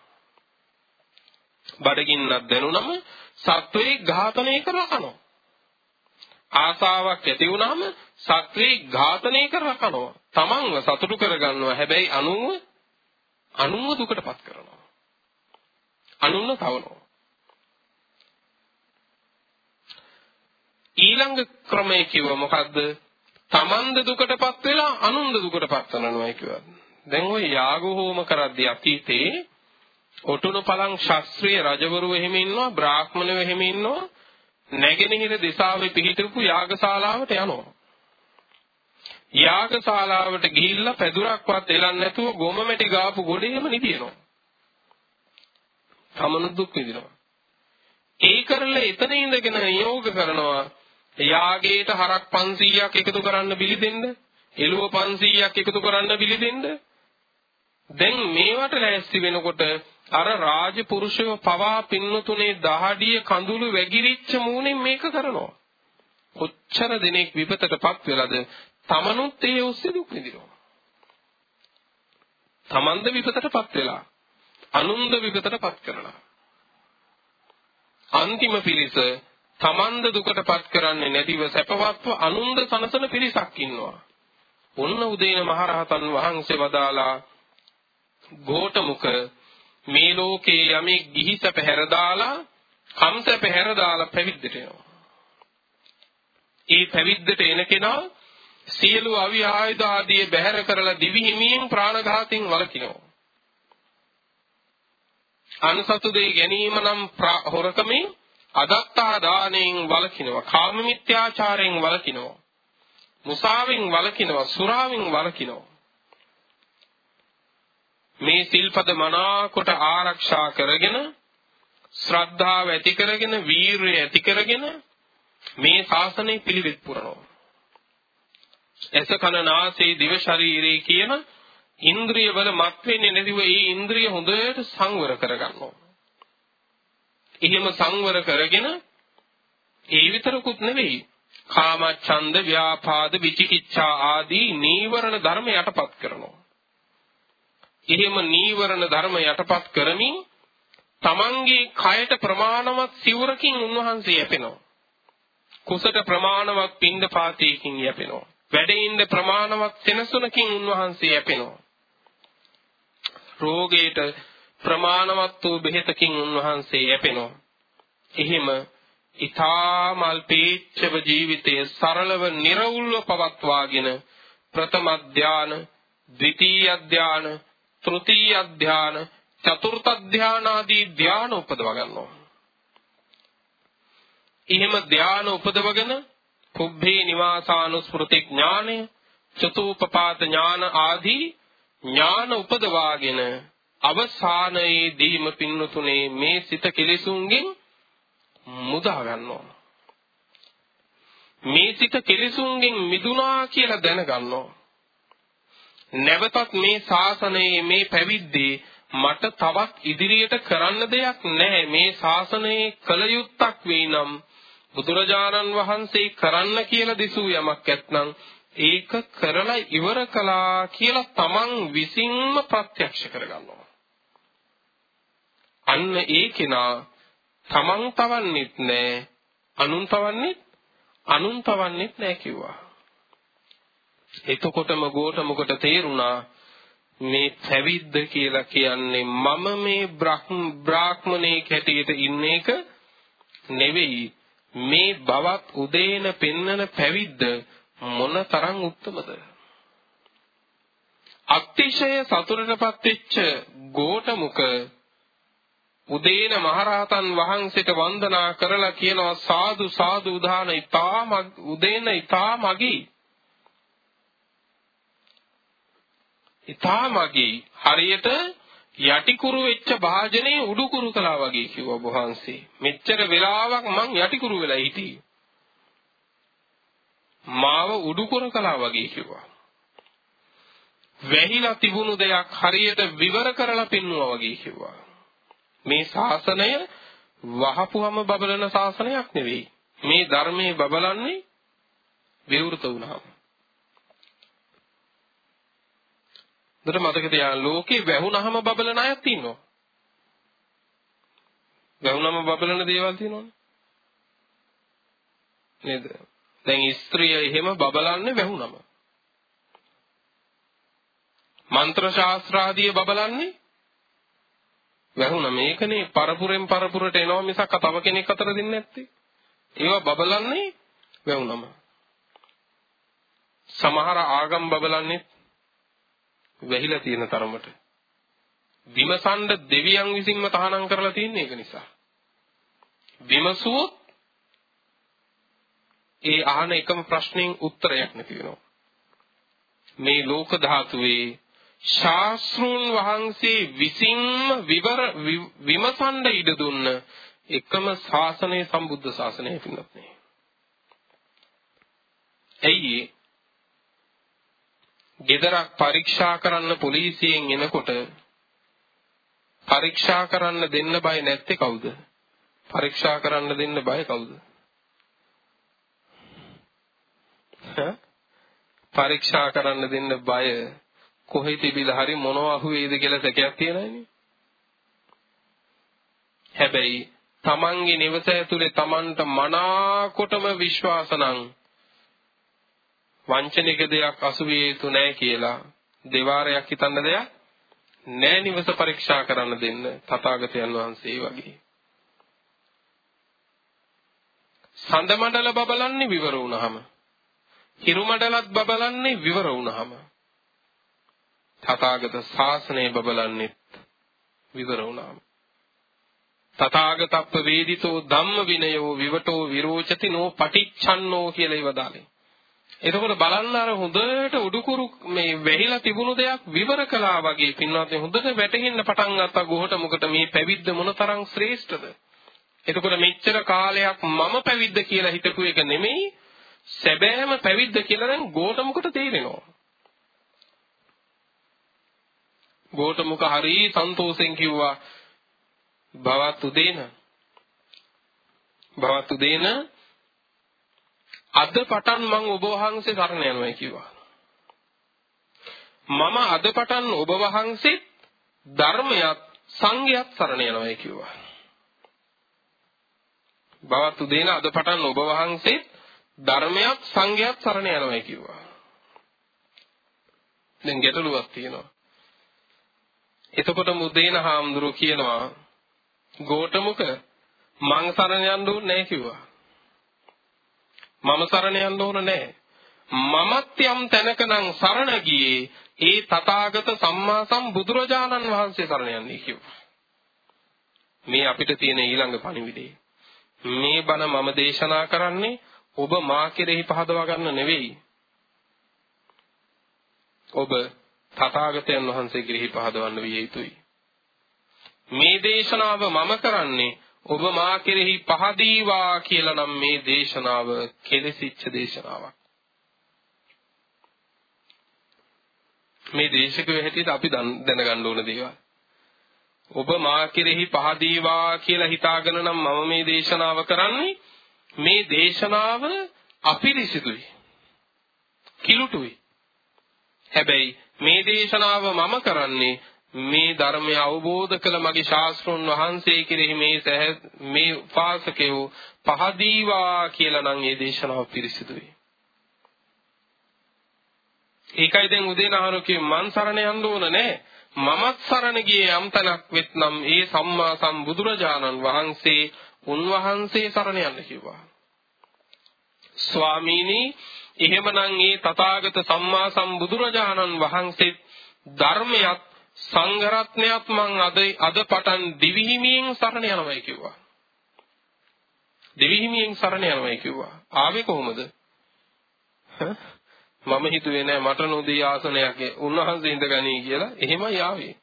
A: බඩගින්නක් දැනුනම සත්වේ ඝාතනය කරනවා. ආසාවක් ඇති වුනහම සත්වේ ඝාතනය කරනවා. තමන්ව සතුටු කරගන්නවා. හැබැයි අනුන්ව අනුන්ව දුකටපත් කරනවා. අනුන්ව තවනවා. ඊළඟ ක්‍රමය කිව්ව මොකද්ද? තමන්ද දුකටපත් වෙලා අනුන්ද දුකටපත් කරනවා කියනවා. දැන් ওই යාග හෝම කරද්දී අතීතේ ඔටුනු පලං ශාස්ත්‍රීය රජවරු එහෙම ඉන්නවා බ්‍රාහ්මණයෝ එහෙම ඉන්නවා නැගෙනහිර දිසාවේ පිහිටපු යාගශාලාවට යනවා. යාගශාලාවට ගිහිල්ලා පැදුරක්වත් එලන්නේ නැතුව ගොම මැටි ගාපු ගොඩේම නිදිනවා. තමනු දුක් විඳිනවා. ඒ කරලා එතන ඉඳගෙන නියෝග කරනවා. යාගේට හරක් 500ක් එකතු කරන්න බිලි දෙන්න එළුව 500ක් එකතු කරන්න බිලි දෙන්න දැන් මේවට ලෑස්ති වෙනකොට අර රාජපුරුෂයෝ පවා පින්නතුනේ දහඩිය කඳුළු වැగిරිච්ච මූණෙන් මේක කරනවා. කොච්චර දිනෙක විපතටපත් වෙලාද තමනුත් ඒ ඔස්සේ දුක් විඳිනවා. තමන්ද විපතටපත් වෙලා අනුන්ද විපතටපත් කරලා අන්තිම පිරිස තමන්ද දුකටපත් කරන්නේ නැතිව සැපවත්ව අනුන්ද සනසන පිරිසක් ඉන්නවා. ඔන්න උදේන මහරහතන් වහන්සේ වදාලා ගෝඨමුක මේ ලෝකේ යමෙක් ගිහිස පැහැර දාලා කම්ස පැහැර දාලා පැවිද්දට එනවා. ඒ පැවිද්දට එන කෙනා සියලු අවි ආයුධ ආදී බැහැර කරලා දිවි හිමියෙන් ප්‍රාණඝාතයෙන් වළකිනවා. අන්සතු දෙය ගැනීම නම් හොරකමින් අදත්තා දාණයෙන් වළකිනවා. කාම මිත්‍යාචාරයෙන් වළකිනවා. මුසාවෙන් වළකිනවා. සුරාවෙන් වළකිනවා. මේ සිල්පද මනාකොට ආරක්ෂා කරගෙන ශ්‍රද්ධාව ඇති කරගෙන වීරිය ඇති කරගෙන මේ ශාසනය පිළිවෙත් පුරනවා. එස කන නාසය දිව ශරීරය කියන ඉන්ද්‍රිය වල මත් වෙන්නේ නැතිව ඒ ඉන්ද්‍රිය හොඳට සංවර කරගන්නවා. එහෙම සංවර කරගෙන ඒ විතරකුත් නෙවෙයි කාමච්ඡන්ද ව්‍යාපාද විචිකිච්ඡා ආදී නීවරණ ධර්ම යටපත් කරනවා. එහෙම නීවරණ ධර්ම යටපත් කරමින් තමන්ගේ කයට ප්‍රමාණවත් සිවුරකින් උන්වහන්සේ යැපෙනවා. කුසට ප්‍රමාණවත් පින්ඳ පාතයකින් යැපෙනවා. වැඩින්ද ප්‍රමාණවත් සෙනසුනකින් උන්වහන්සේ යැපෙනවා. රෝගයට ප්‍රමාණවත් වූ බෙහෙතකින් උන්වහන්සේ යැපෙනවා. එහෙම ඊ타මල් පීච්ඡව ජීවිතයේ සරලව නිර්වුල්ව පවත්වාගෙන ප්‍රථම ධාන, ද්විතීය ධාන, තෘතීය ධාන, චතුර්ථ ධාන ආදී ධාන උපදව ගන්නවා. එහෙම ධාන උපදවගෙන පුබ්බේ නිවාසානුස්මෘති ඥානය, චතුපපාත ඥාන ආදී ඥාන උපදවාගෙන අවසානයේදීම පින්නතුනේ මේ සිත කෙලෙසුන්ගෙන් මුදා ගන්නවා. මේ සිත කෙලෙසුන්ගෙන් මිදුණා කියලා දැනගන්නවා. නැවතත් මේ ශාසනයේ මේ පැවිද්දේ මට තවත් ඉදිරියට කරන්න දෙයක් නැහැ. මේ ශාසනයේ කල යුත්තක් වෙයි නම් බුදුරජාණන් වහන්සේ කරන්න කියලා දිසූ යමක් ඇත්නම් ඒක කරලා ඉවර කළා කියලා තමන් විසින්ම ප්‍රත්‍යක්ෂ කරගන්නවා. අන්න ඒ කෙනා තමන් තවන්නෙත් නෑ අනුන් තවන්නෙත් අනුන් තවන්නෙත් නෑ කිව්වා. එතකොටම ගෝඨමකට තේරුණා මේ පැවිද්ද කියලා කියන්නේ මම මේ බ්‍රාහ්මණේ කැටියට ඉන්න එක නෙවෙයි මේ බවත් උදේන පෙන්නන පැවිද්ද මොන තරම් උත්තමද අතිශය සතුටටපත් වෙච්ච ගෝඨමුක උදේන මහරහතන් වහන්සේට වන්දනා කරලා කියනවා සාදු සාදු උදාන ඊතා උදේන ඊතා මගී. ඊතා මගී. හරියට යටිකුරු වෙච්ච භාජනයේ උඩුකුරු කළා වගේ කිව්වා වහන්සේ. මෙච්චර වෙලාවක් මං යටිකුරු වෙලා හිටියේ. මාව උඩුකුර කළා වගේ කිව්වා. වැහිලා තිබුණු දෙයක් හරියට විවර කරලා පෙන්වුවා වගේ කිව්වා. මේ ශාසනය වහපුවම බබලන ශාසනයක් නෙවෙයි. මේ ධර්මයේ බබලන්නේ විවෘත වුණාම. දර මතක තියාගන්න ලෝකේ වැහුනහම බබලන අයත් ඉන්නවා. වැහුනම බබලන දේවල් තියෙනවනේ. නේද? දැන් ස්ත්‍රිය එහෙම බබලන්නේ වැහුනම. මන්ත්‍ර ශාස්ත්‍රාදී බබලන්නේ වැහුණා මේකනේ පරපුරෙන් පරපුරට එනවා මිසක් තව කෙනෙක් අතර දෙන්නේ නැත්තේ. ඒවා බබලන්නේ වැහුණම. සමහර ආගම් බබලන්නේ වැහිලා තියෙන තරමට. විමසන්න දෙවියන් විසින්ම තහනම් කරලා තියෙන එක නිසා. විමසුවොත් ඒ අහන එකම ප්‍රශ්නෙන් උත්තරයක් නැති වෙනවා. මේ ලෝක ධාතුවේ ශාස්ත්‍රුන් වහන්සේ විසින්ම විවර විමසන්න ඉඩ දුන්න එකම ශාසනය සම්බුද්ධ ශාසනය පින්නත් නේ. ඇයි ගෙදරක් පරීක්ෂා කරන්න පොලිසියෙන් එනකොට පරීක්ෂා කරන්න දෙන්න බය නැත්තේ කවුද? පරීක්ෂා කරන්න දෙන්න බය කවුද? පරීක්ෂා කරන්න දෙන්න බය කොහෙ තිබිලා හරි මොනව අහුවේද කියලා සැකයක් තියෙනයිනේ. හැබැයි තමන්ගේ නිවස ඇතුලේ තමන්ට මනාකොටම විශ්වාස නම් වංචනික දෙයක් අසුවිය යුතු නැහැ කියලා දෙවාරයක් හිතන්න දෙයක් නෑ නිවස පරීක්ෂා කරන්න දෙන්න තථාගතයන් වහන්සේ වගේ. සඳ මණ්ඩල බබලන්නේ විවර වුණාම හිරු මණ්ඩලත් බබලන්නේ විවර වුණාම තථාගත ශාසනය බබලන්නේ විවර වුණාම තථාගතප්ප වේදිතෝ ධම්ම විනයෝ විවටෝ විරෝචති නෝ පටිච්චන්නෝ කියලා ඉවදාලේ. එතකොට බලන්න අර හොඳට උඩුකුරු මේ වැහිලා තිබුණු දෙයක් විවර කළා වගේ පින්වත් හොඳට වැටහෙන්න පටන් ගත්තා ගොහට මොකට මේ පැවිද්ද මොනතරම් ශ්‍රේෂ්ඨද. එතකොට මෙච්චර කාලයක් මම පැවිද්ද කියලා හිතපු එක නෙමෙයි සැබෑම පැවිද්ද කියලා දැන් ගොහට මොකට තේරෙනවා. ගෝඨමුඛ හරි සන්තෝෂෙන් කිව්වා. භවත් උදේන. භවත් උදේන අද පටන් මම ඔබ වහන්සේ සරණ යනවා කිව්වා. මම අද පටන් ඔබ වහන්සේ ධර්මයක් සංඝයක් සරණ යනවා කිව්වා. භවත් උදේන අද පටන් ඔබ වහන්සේ ධර්මයක් සංඝයක් සරණ යනවා කිව්වා. දැන් ගැටලුවක් තියෙනවා. එතකොට මුදේන හාමුදුරුවෝ කියනවා ගෝඨමුක මං සරණ යන්න ඕනේ නැහැ කිව්වා. මම සරණ යන්න ඕන නැහැ. මමත් යම් තැනකනම් සරණ ගියේ ඒ තථාගත සම්මා සම්බුදුරජාණන් වහන්සේ සරණ යන්නේ කිව්වා. මේ අපිට තියෙන ඊළඟ පණිවිඩය. මේ බණ මම දේශනා කරන්නේ ඔබ මා කෙරෙහි පහදවා ගන්න නෙවෙයි. ඔබ තථාගතයන් වහන්සේ කෙරෙහි පහදවන්න විය යුතුයි. මේ දේශනාව මම කරන්නේ ඔබ මා කෙරෙහි පහදීවා කියලා නම් මේ දේශනාව කෙලෙසිච්ච දේශනාවක්. මේ දේශකව හැටියට අපි දැනගන්න ඕන දේවල්. ඔබ මා කෙරෙහි පහදීවා කියලා හිතාගෙන නම් මම මේ දේශනාව කරන්නේ මේ දේශනාව අපිරිසිදුයි. කිලුටුයි. හැබැයි මේ දේශනාව මම කරන්නේ මේ ධර්මය අවබෝධ කළ මගේ ශාස්ත්‍රුන් වහන්සේ කෙරෙහි මේ මේ උපාසකයෝ පහදීවා කියලා නම් මේ දේශනාව පිරිසිදුයි. ඒකයි දැන් උදේනහර කිව්වේ මන් සරණ යන්න ඕන නෑ. මමත් සරණ ගියේ යම් තැනක් වෙත්නම් ඒ සම්මා සම්බුදුරජාණන් වහන්සේ උන්වහන්සේ සරණ යන්න කිව්වා. ස්වාමීනි එහෙමනම් ඒ තථාගත සම්මා සම්බුදුරජාණන් වහන්සේ ධර්මයක් සංඝරත්නයත් මං අද අද පටන් දිවිහිමියෙන් සරණ යනවායි කිව්වා. දිවිහිමියෙන් සරණ යනවායි කිව්වා. ආවේ කොහොමද? මම හිතුවේ නෑ මට නොදී ආසනයක් උන්වහන්සේ ඉඳගනී කියලා. එහෙමයි ආවේ.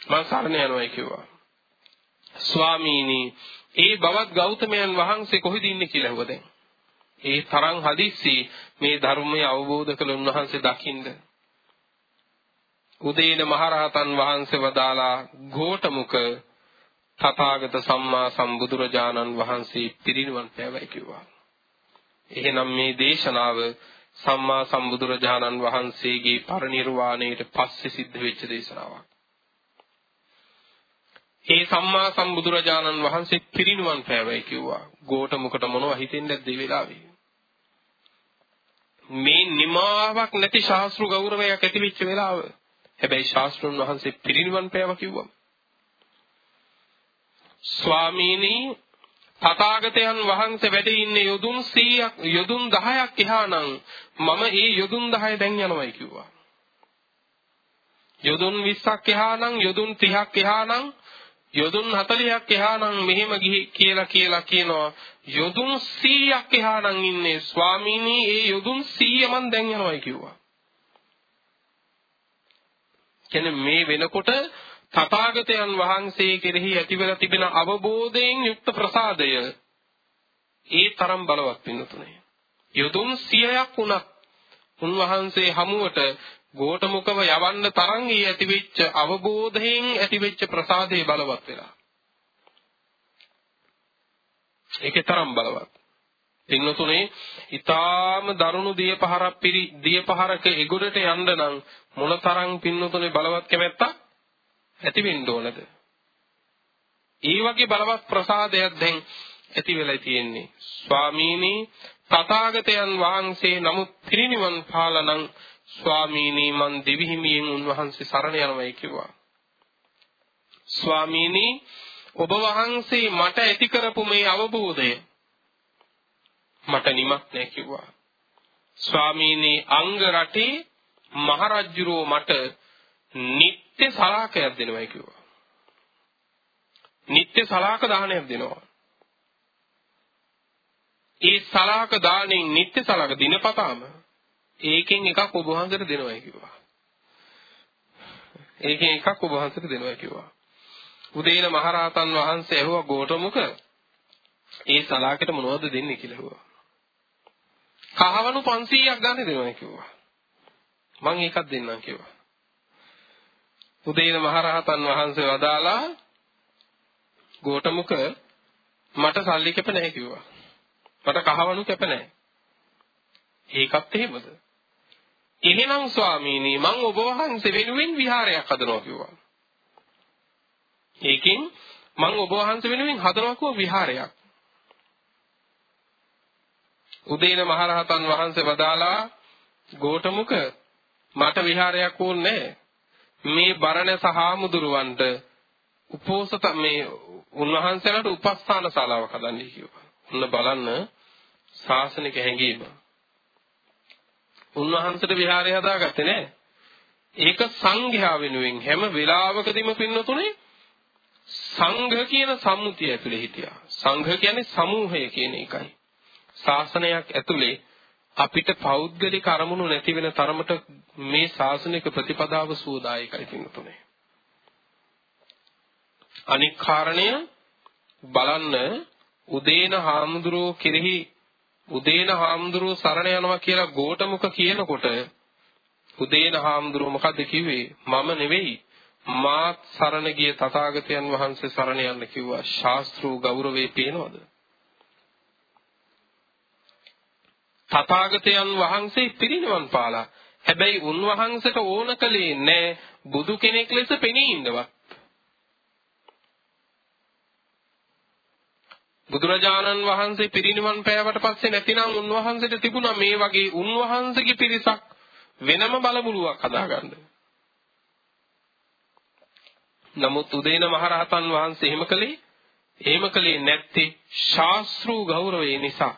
A: මං සරණ යනවායි කිව්වා. ස්වාමීනි, ඒ බවත් ගෞතමයන් වහන්සේ කොහෙද ඉන්නේ කියලා ඇහුවා දැන්. ඒ තරම් හදිස්සි මේ ධර්මය අවබෝධ කළ උන්වහන්සේ දකින්න. උදේන මහරහතන් වහන්සේ වදාලා ගෝඨමුක තථාගත සම්මා සම්බුදුරජාණන් වහන්සේ පිරිනිවන් පෑවයි කිව්වා. එහෙනම් මේ දේශනාව සම්මා සම්බුදුරජාණන් වහන්සේගේ පරිනිර්වාණයට පස්සේ සිද්ධ වෙච්ච දේශනාවක්. ඒ සම්මා සම්බුදුරජාණන් වහන්සේ පිරිනිවන් පෑවයි කිව්වා. ගෝඨ මුකට මොනව හිතෙන්නේ නැද්ද ඒ වෙලාවේ? මේ නිමාවක් නැති ශාස්ත්‍ර ගෞරවයක් ඇති වෙච්ච වෙලාව. හැබැයි ශාස්ත්‍රුන් වහන්සේ පිරිනිවන් පෑවා කිව්වම. ස්වාමීනි තථාගතයන් වහන්සේ වැඩ ඉන්නේ යොදුන් 100ක් යොදුන් 10ක් එහා නම් මම ඒ යොදුන් 10 දැන් යනවායි කිව්වා. යොදුන් 20ක් එහා නම් යොදුන් 30ක් එහා නම් යොදුන් 40ක් එහා නම් මෙහෙම ගිහි කියලා කියලා කියනවා යොදුන් 100ක් එහා නම් ඉන්නේ ස්වාමීනි ඒ යොදුන් 100 මන් දැන් යනවායි කිව්වා. කියන්නේ මේ වෙනකොට තථාගතයන් වහන්සේ කෙරෙහි ඇතිවලා තිබෙන අවබෝධයෙන් යුක්ත ප්‍රසාදය ඒ තරම් බලවත් වෙනතුනේ. යොදුන් 100ක් වුණත් උන්වහන්සේ හමුවට ගෝඨමුකව යවන්න තරම් ඊ ඇතිවෙච්ච අවබෝධයෙන් ඇතිවෙච්ච ප්‍රසාදේ බලවත් වෙලා. ඒකේ තරම් බලවත්. පින්නතුනේ ඊටාම දරුණු දිය පහරක් පිරි දිය පහරක එගොඩට යන්න නම් මොනතරම් පින්නතුනේ බලවත් කැමැත්තක් ඇති වෙන්න ඕනද? ඒ වගේ බලවත් ප්‍රසාදයක් දැන් ඇති වෙලා තියෙන්නේ. ස්වාමීනි තථාගතයන් වහන්සේ නමුත් පිරිනිවන් පාලනං ස්වාමීනි මන් දෙවිහිමියෙන් උන්වහන්සේ සරණ යනවායි කිව්වා. ස්වාමීනි ඔබ වහන්සේ මට ඇති කරපු මේ අවබෝධය මට නිමක් නෑ කිව්වා. ස්වාමීනි අංග රටේ මහරජුරෝ මට නිත්‍ය සලාකයක් දෙනවයි කිව්වා. නිත්‍ය සලාක දානයක් දෙනවා. ඒ සලාක දාණයෙන් නිත්‍ය සලාක දිනපතාම ඒකෙන් එකක් ඔබ වහන්සේට දෙනවයි කිව්වා. ඒකෙන් එකක් ඔබ වහන්සේට දෙනවයි කිව්වා. උදේන මහරහතන් වහන්සේ ඇහුවා ගෝඨමුක ඒ සලාකෙට මොනවද දෙන්නේ කියලා ඇහුවා. කහවණු 500ක් ගන්න දෙනවා කිව්වා. මං ඒකක් දෙන්නම් කිව්වා. උදේන මහරහතන් වහන්සේ වදාලා ගෝඨමුක මට සල්ලි කැප නැහැ කිව්වා. මට කහවණු කැප නැහැ. ඒකත් එහෙමද? එහෙනම් ස්වාමීනි මං ඔබ වහන්සේ වෙනුවෙන් විහාරයක් හදනවා කිව්වා. ඒකෙන් මං ඔබ වහන්සේ වෙනුවෙන් හදනවා කිව්ව විහාරයක්. උදේන මහරහතන් වහන්සේ වදාලා ගෝඨමුක මට විහාරයක් ඕනේ මේ බරණැස හාමුදුරුවන්ට උපෝසත මේ උන්වහන්සේලාට උපස්ථාන ශාලාවක් හදන්න කිව්වා. ඔන්න බලන්න ශාසනික හැඟීම. උන්වහන්සේට විහාරය හදාගත්තේ නෑ. ඒක සංඝයා වෙනුවෙන් හැම වෙලාවකදීම පින්නතුනේ සංඝ කියන සම්මුතිය ඇතුලේ හිටියා. සංඝ කියන්නේ සමූහය කියන එකයි. ශාසනයක් ඇතුලේ අපිට පෞද්ගලික අරමුණු නැති වෙන තරමට මේ ශාසනික ප්‍රතිපදාව සුවදායකයි පින්තුනේ. අනික් කාරණය බලන්න උදේන හාමුදුරුවෝ කෙරෙහි උදේන හාමුදුරුවෝ සරණ යනවා කියලා ගෝඨමුඛ කියනකොට උදේන හාමුදුරුවෝ මොකද්ද කිව්වේ? මම නෙවෙයි. මාත් සරණ ගිය තථාගතයන් වහන්සේ සරණ යන්න කිව්වා. ශාස්ත්‍රූ ගෞරවේ පේනවද? තථාගතයන් වහන්සේ පිරිනිවන් පාලා. හැබැයි උන්වහන්සේට ඕන කලේ නෑ. බුදු කෙනෙක් ලෙස පෙනී ඉන්නවත් බුදුරජාණන් වහන්සේ පිරිනිවන් පෑවට පස්සේ නැතිනම් උන්වහන්සේට තිබුණා මේ වගේ උන්වහන්සේගේ පිරිසක් වෙනම බලමුලුවක් හදාගන්න. නමුත් උදේන මහරහතන් වහන්සේ එහෙම කළේ එහෙම කළේ නැත්තේ ශාස්ත්‍රූ ගෞරවය නිසා.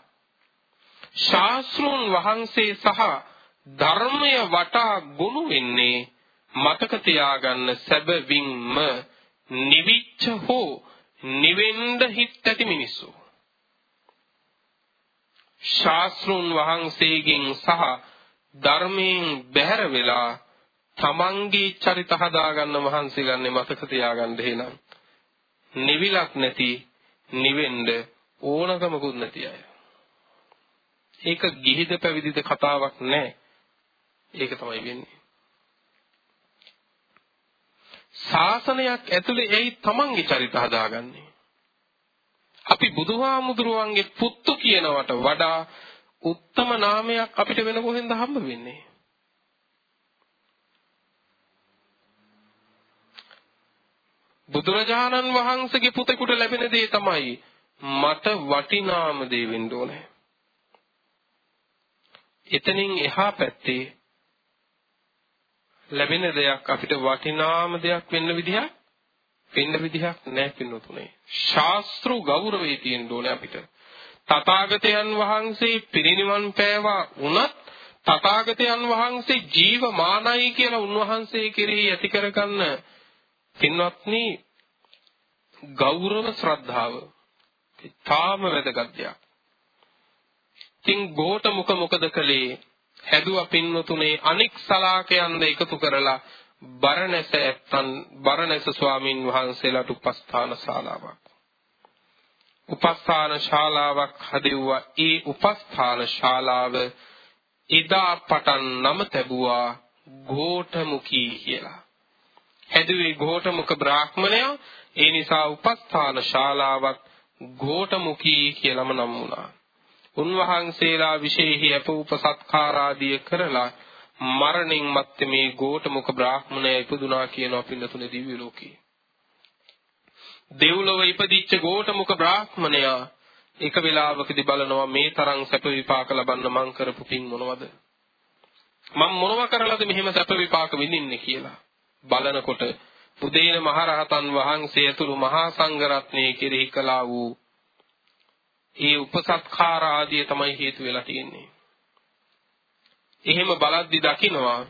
A: ශාස්ත්‍රූන් වහන්සේ සහ ධර්මය වටා ගොනු වෙන්නේ මතක තියාගන්න සැබවින්ම නිවිච්ච හෝ නිවෙන්න හිත් ඇති මිනිස්සු. ශාස්ත්‍රුන් වහන්සේගෙන් සහ ධර්මයෙන් බැහැර වෙලා තමන්ගේ චරිත හදාගන්න මහන්සි ගන්න මතක තියාගන්න එහෙනම් නිවිලක් නැති නිවෙන්න ඕනකමකුත් නැති අය. ඒක ගිහිද පැවිදිද කතාවක් නෑ. ඒක තමයි වෙන්නේ. ශාසනයක් ඇතුලේ එයි තමන්ගේ චරිත හදාගන්නේ. අපි බුදුහාමුදුරුවන්ගේ පුත්තු කියනවට වඩා උත්තම නාමයක් අපිට වෙන කොහෙන්ද හම්බ වෙන්නේ? බුදුරජාණන් වහන්සේගේ පුතෙකුට ලැබෙන දේ තමයි මට වටිනාම දේ වෙන්න ඕනේ. එතනින් එහා පැත්තේ ලැබෙන දෙයක් අපිට වටිනාම දෙයක් වෙන්න විදිහක් වෙන්න විදිහක් නැහැ පින්නතුනේ. ශාස්ත්‍රු ගෞරවයේ තියෙන්න ඕනේ අපිට. තථාගතයන් වහන්සේ පිරිනිවන් පෑවා වුණත් තථාගතයන් වහන්සේ ජීවමානයි කියලා උන්වහන්සේ කෙරෙහි ඇති කරගන්න පින්වත්නි ගෞරව ශ්‍රද්ධාව තාම වැදගත් දෙයක්. කිං ගෝඨ මුඛ මොකද කළේ හැදුවා පින්වතුනේ අනික් සලාකයන්ද එකතු කරලා බරණැස ඇත්තන් බරණැස ස්වාමින් වහන්සේලාට උපස්ථාන ශාලාවක්. උපස්ථාන ශාලාවක් හදෙව්වා. ඒ උපස්ථාන ශාලාව එදා පටන් නම තැබුවා ගෝඨමුඛී කියලා. හැදුවේ ගෝඨමුඛ බ්‍රාහ්මණයා. ඒ නිසා උපස්ථාන ශාලාවක් ගෝඨමුඛී කියලාම නම් වුණා. උන්වහන්සේලා විශේෂී අපූප සත්කාරාදිය කරලා මරණින් මත්තේ මේ ගෝඨමුඛ බ්‍රාහ්මණය ඉපදුනා කියනවා පින්නතුනේ දිව්‍ය ලෝකේ. දෙව්ලොව ඉපදිච්ච ගෝඨමුඛ බ්‍රාහ්මණයා එක වෙලාවකදී බලනවා මේ තරම් සැප විපාක ලබන්න මං කරපු පින් මොනවද? මම මොනව කරලාද මෙහෙම සැප විපාක විඳින්නේ කියලා බලනකොට උදේන මහරහතන් වහන්සේ ඇතුළු මහා සංඝරත්නයේ කෙරෙහි කළා වූ ඒ උපසත්කාර ආදිය තමයි හේතු වෙලා තියෙන්නේ. එහෙම බලද්දි දකිනවා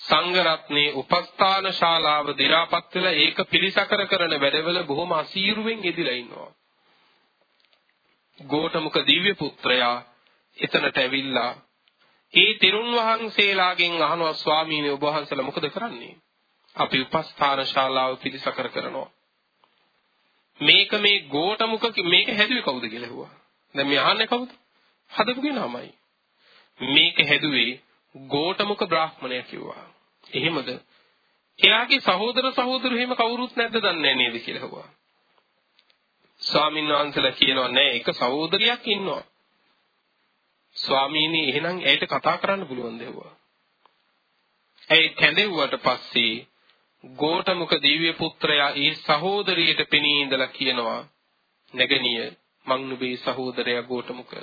A: සංඝ රත්නේ උපස්ථාන ශාලාව දි รา පත් වෙලා ඒක පිළිසකර කරන වැඩවල බොහොම අසීරුවෙන් යෙදිලා ඉන්නවා. ගෝඨමුක දිව්‍ය පුත්‍රයා එතනට ඇවිල්ලා ඒ තෙරුන් වහන්සේලාගෙන් අහනවා ස්වාමීනි ඔබ වහන්සේලා මොකද කරන්නේ? අපි උපස්ථාන ශාලාව පිළිසකර කරනවා. මේක මේ ගෝඨමුක මේක හැදුවේ කවුද කියලා ඇහුවා. දැන් මේ අහන්නේ කවුද? හදපු කෙනාමයි. මේක හැදුවේ ගෝඨමුඛ බ්‍රාහ්මණය කිව්වා. එහෙමද? එයාගේ සහෝදර සහෝදරු එහෙම කවුරුත් නැද්ද දන්නේ නේද කියලා හුවා. ස්වාමීන් වහන්සේලා කියනවා නෑ එක සහෝදරියක් ඉන්නවා. ස්වාමීනි එහෙනම් ඇයට කතා කරන්න පුළුවන් දෙව්වා. ඇයි කැඳෙව්වට පස්සේ ගෝඨමුඛ දිව්‍ය පුත්‍රයා ඒ සහෝදරියට පෙනී ඉඳලා කියනවා නැගණිය මං නුඹේ සහෝදරයා ගෝඨමුඛ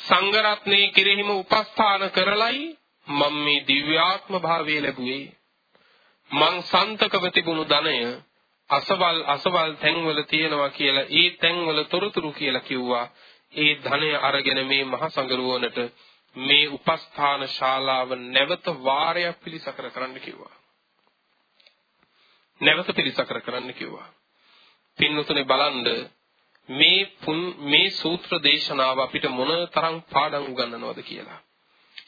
A: සංඝරත්නයේ කෙරෙහිම උපස්ථාන කරලයි මම මේ දිව්‍යාත්ම භාවය ලැබුවේ. මං සන්තකව තිබුණු ධනය අසවල් අසවල් තැන්වල තියෙනවා කියලා ඒ තැන්වල තොරතුරු කියලා කිව්වා. ඒ ධනය අරගෙන මේ මහ සංගරුවනට මේ උපස්ථාන ශාලාව නැවත වාරයක් පිළිසකර කරන්න කිව්වා. නැවත පිළිසකර කරන්න කිව්වා. පින්නතුනේ බලන්න මේ මේ සූත්‍ර දේශනාව අපිට මොන තරම් පාඩම් උගන්වනවද කියලා.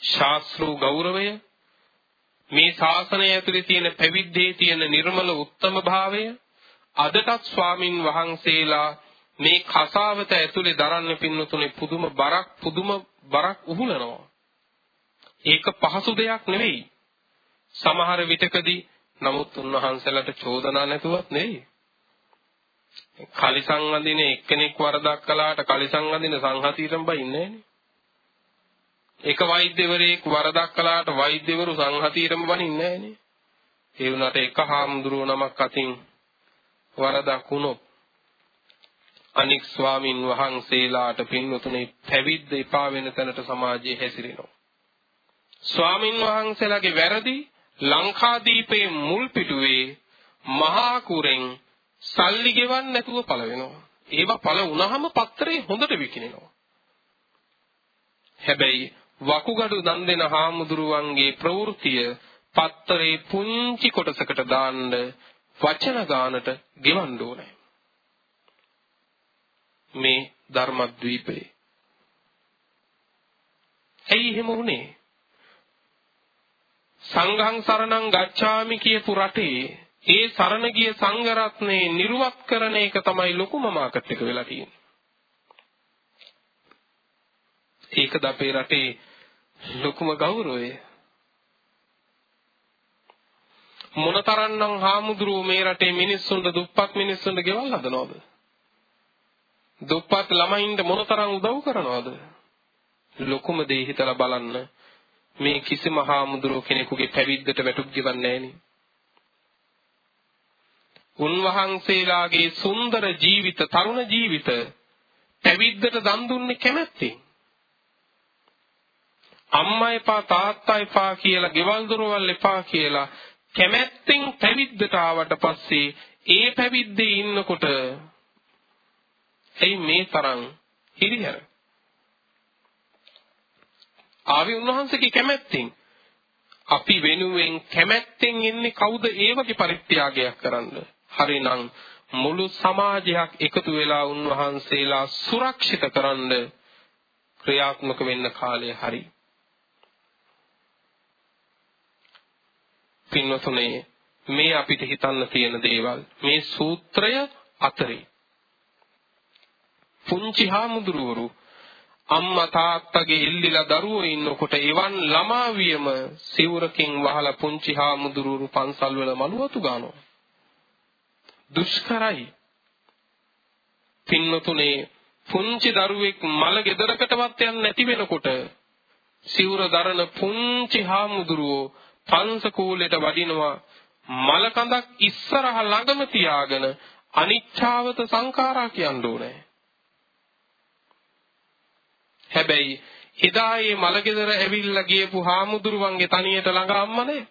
A: ශාස්ත්‍රූ ගෞරවය මේ ශාසනය ඇතුලේ තියෙන පැවිද්දේ තියෙන නිර්මල උත්තම භාවය අදටත් ස්වාමින් වහන්සේලා මේ කසාවත ඇතුලේ දරන්න පින්නතුනේ පුදුම බරක් පුදුම බරක් උහුලනවා. ඒක පහසු දෙයක් නෙවෙයි. සමහර විටකදී නමුත් උන්වහන්සේලාට චෝදනා නැතුවත් නෙවෙයි. කලිසම් වඳින එක්කෙනෙක් වරදක් කළාට කලිසම් වඳින සංහතියටම බයින්නේ නෑනේ. එක වෛද්‍යවරයෙක් වරදක් කළාට වෛද්‍යවරු සංහතියටම බනින්නේ නෑනේ. ඒ වුණාට එක හාමුදුරුවෝ නමක් අතින් වරදක් වුණොත් අනික් ස්වාමින් වහන්සේලාට පින්වතුනි පැවිද්ද එපා වෙන තැනට සමාජයේ හැසිරෙනවා. ස්වාමින් වහන්සේලාගේ වැරදි ලංකාදීපයේ මුල් පිටුවේ මහා කුරෙන් සල්ලි ගෙවන්න නැතුව පළ වෙනවා. ඒවා පළ වුණාම පත්‍රේ හොඳට විකිනෙනවා. හැබැයි වකුගඩු දන් දෙන හාමුදුරුවන්ගේ ප්‍රවෘත්තිය පත්තරේ පුංචි කොටසකට දාන්න වචන ගානට ගෙවන්න ඕනේ. මේ ධර්මද්වීපේ. ඇයි එහෙම වුනේ? සංඝං සරණං ගච්ඡාමි කියපු රටේ ඒ සරණ ගිය සංඝ රත්නේ නිර්වත් කරන එක තමයි ලොකුම මාකට් එක වෙලා තියෙන්නේ. ඒකද අපේ රටේ ලොකුම ගෞරවය. මොනතරම්නම් හාමුදුරුවෝ මේ රටේ මිනිස්සුන්ට දුප්පත් මිනිස්සුන්ට ගෙවල් හදනවද? දුප්පත් ළමයින්ට මොනතරම් උදව් කරනවද? ලොකුම දේ හිතලා බලන්න මේ කිසිම හාමුදුරුවෝ කෙනෙකුගේ පැවිද්දට වැටුප් ගෙවන්නේ නැහෙනි. උන්වහන්සේලාගේ සුන්දර ජීවිත තරුණ ජීවිත පැවිද්දට දන් දුන්නේ කැමැත්තෙන්. අම්මා එපා තාත්තා එපා කියලා ගෙවල් දොරවල් එපා කියලා කැමැත්තෙන් පැවිද්දට ආවට පස්සේ ඒ පැවිද්දේ ඉන්නකොට එයි මේ තරම් හිරිහැර. ආවි උන්වහන්සේගේ කැමැත්තෙන්. අපි වෙනුවෙන් කැමැත්තෙන් ඉන්නේ කවුද? ඒ වගේ පරිත්‍යාගයක් කරන්න. හරිනම් මුළු සමාජයක් එකතු වෙලා උන්වහන්සේලා සුරක්ෂිත කරන්න ක්‍රියාත්මක වෙන්න කාලය හරි. පින්වතුනේ මේ අපිට හිතන්න තියෙන දේවල් මේ සූත්‍රය අතරේ. පුංචි හාමුදුරුවරු අම්මා තාත්තගේ ඉල්ලිලා දරුවෝ ඉන්නකොට එවන් ළමාවියම සිවුරකින් වහලා පුංචි හාමුදුරුවරු පන්සල් වල මනුවතු ගන්නවා දුෂ්කරයි පින්නතුනේ පුංචි දරුවෙක් මල ගෙදරකටවත් යන්නේ නැති වෙනකොට සිවුර දරන පුංචි හාමුදුරුවෝ පංසකූලෙට වඩිනවා මල කඳක් ඉස්සරහ ළඟම තියාගෙන අනිච්ඡාවත සංඛාරා කියන්න ඕනේ. හැබැයි එදා මේ මලගෙදර ඇවිල්ලා ගියපු හාමුදුරුවන්ගේ තනියට ළඟ අම්මා නැහැ.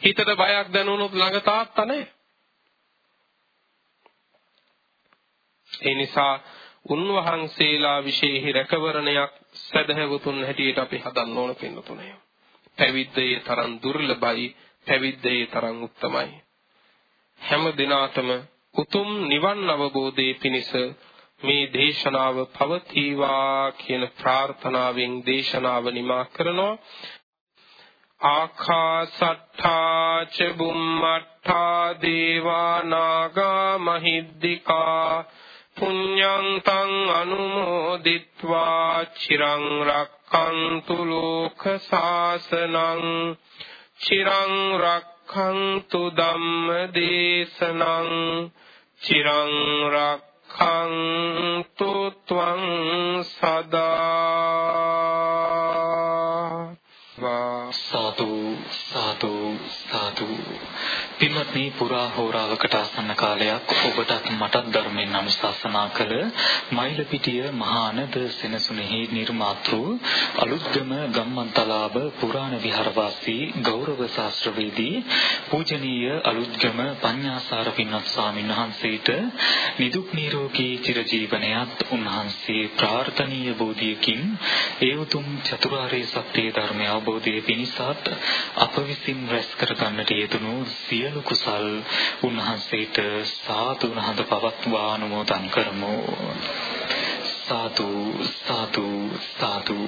A: හිතට බයක් දැනුනොත් ළඟ තාත්තා නැහැ. ඒ නිසා උන්වහන්සේලා විශේෂ රැකවරණයක් සදහැවතුන් හැටියට අපි හදන්න ඕන පින්නතුනේ. පැවිද්දේ තරම් දුර්ලභයි පැවිද්දේ තරම් උත්තමයි හැම දිනාටම උතුම් නිවන් අවබෝධයේ පිණිස මේ දේශනාව පවතිවා කියන ප්‍රාර්ථනාවෙන් දේශනාව නිමා කරනවා ආකාසට්ඨා ච බුම්මට්ඨා දේවා නාග මහිද්దికා පුඤ්ඤං තං අනුමෝදිත්වා චිරං රක්ඛන්තු ලෝක සාසනං චිරං රක්ඛන්තු ධම්ම දේශනං චිරං රක්ඛන්තු ත්වං සදා
B: සාදු සාදු සාදු පින්වත්නි පුරා හෝරාවකට ආසන්න කාලයක්. ඔබටත් මටත් ධර්මයෙන් අනුශාසනා කළ මයිලපිටිය මහානද සෙනසුනේහි නිර්මාතෘ අලුත්ගම ගම්මන්තලාව පුරාණ විහාරවාසී ගෞරව ශාස්ත්‍රවේදී පූජනීය අලුත්ගම පඤ්ඤාසාර පින්වත් ස්වාමීන් වහන්සේට නිදුක් නිරෝගී චිරජීවනයත් උන්වහන්සේ ප්‍රාර්ථනීය බෝධියකින් ඒ උතුම් චතුරාර්ය සත්‍ය ධර්මය අවබෝධයේ පිණිසත් අප විසින් රැස් කර ගන්නට යෙදුණු සිය සියලු කුසල් උන්වහන්සේට සාදු නහඳ පවත්වා අනුමෝදන් කරමු. සාදු සාදු සාදු.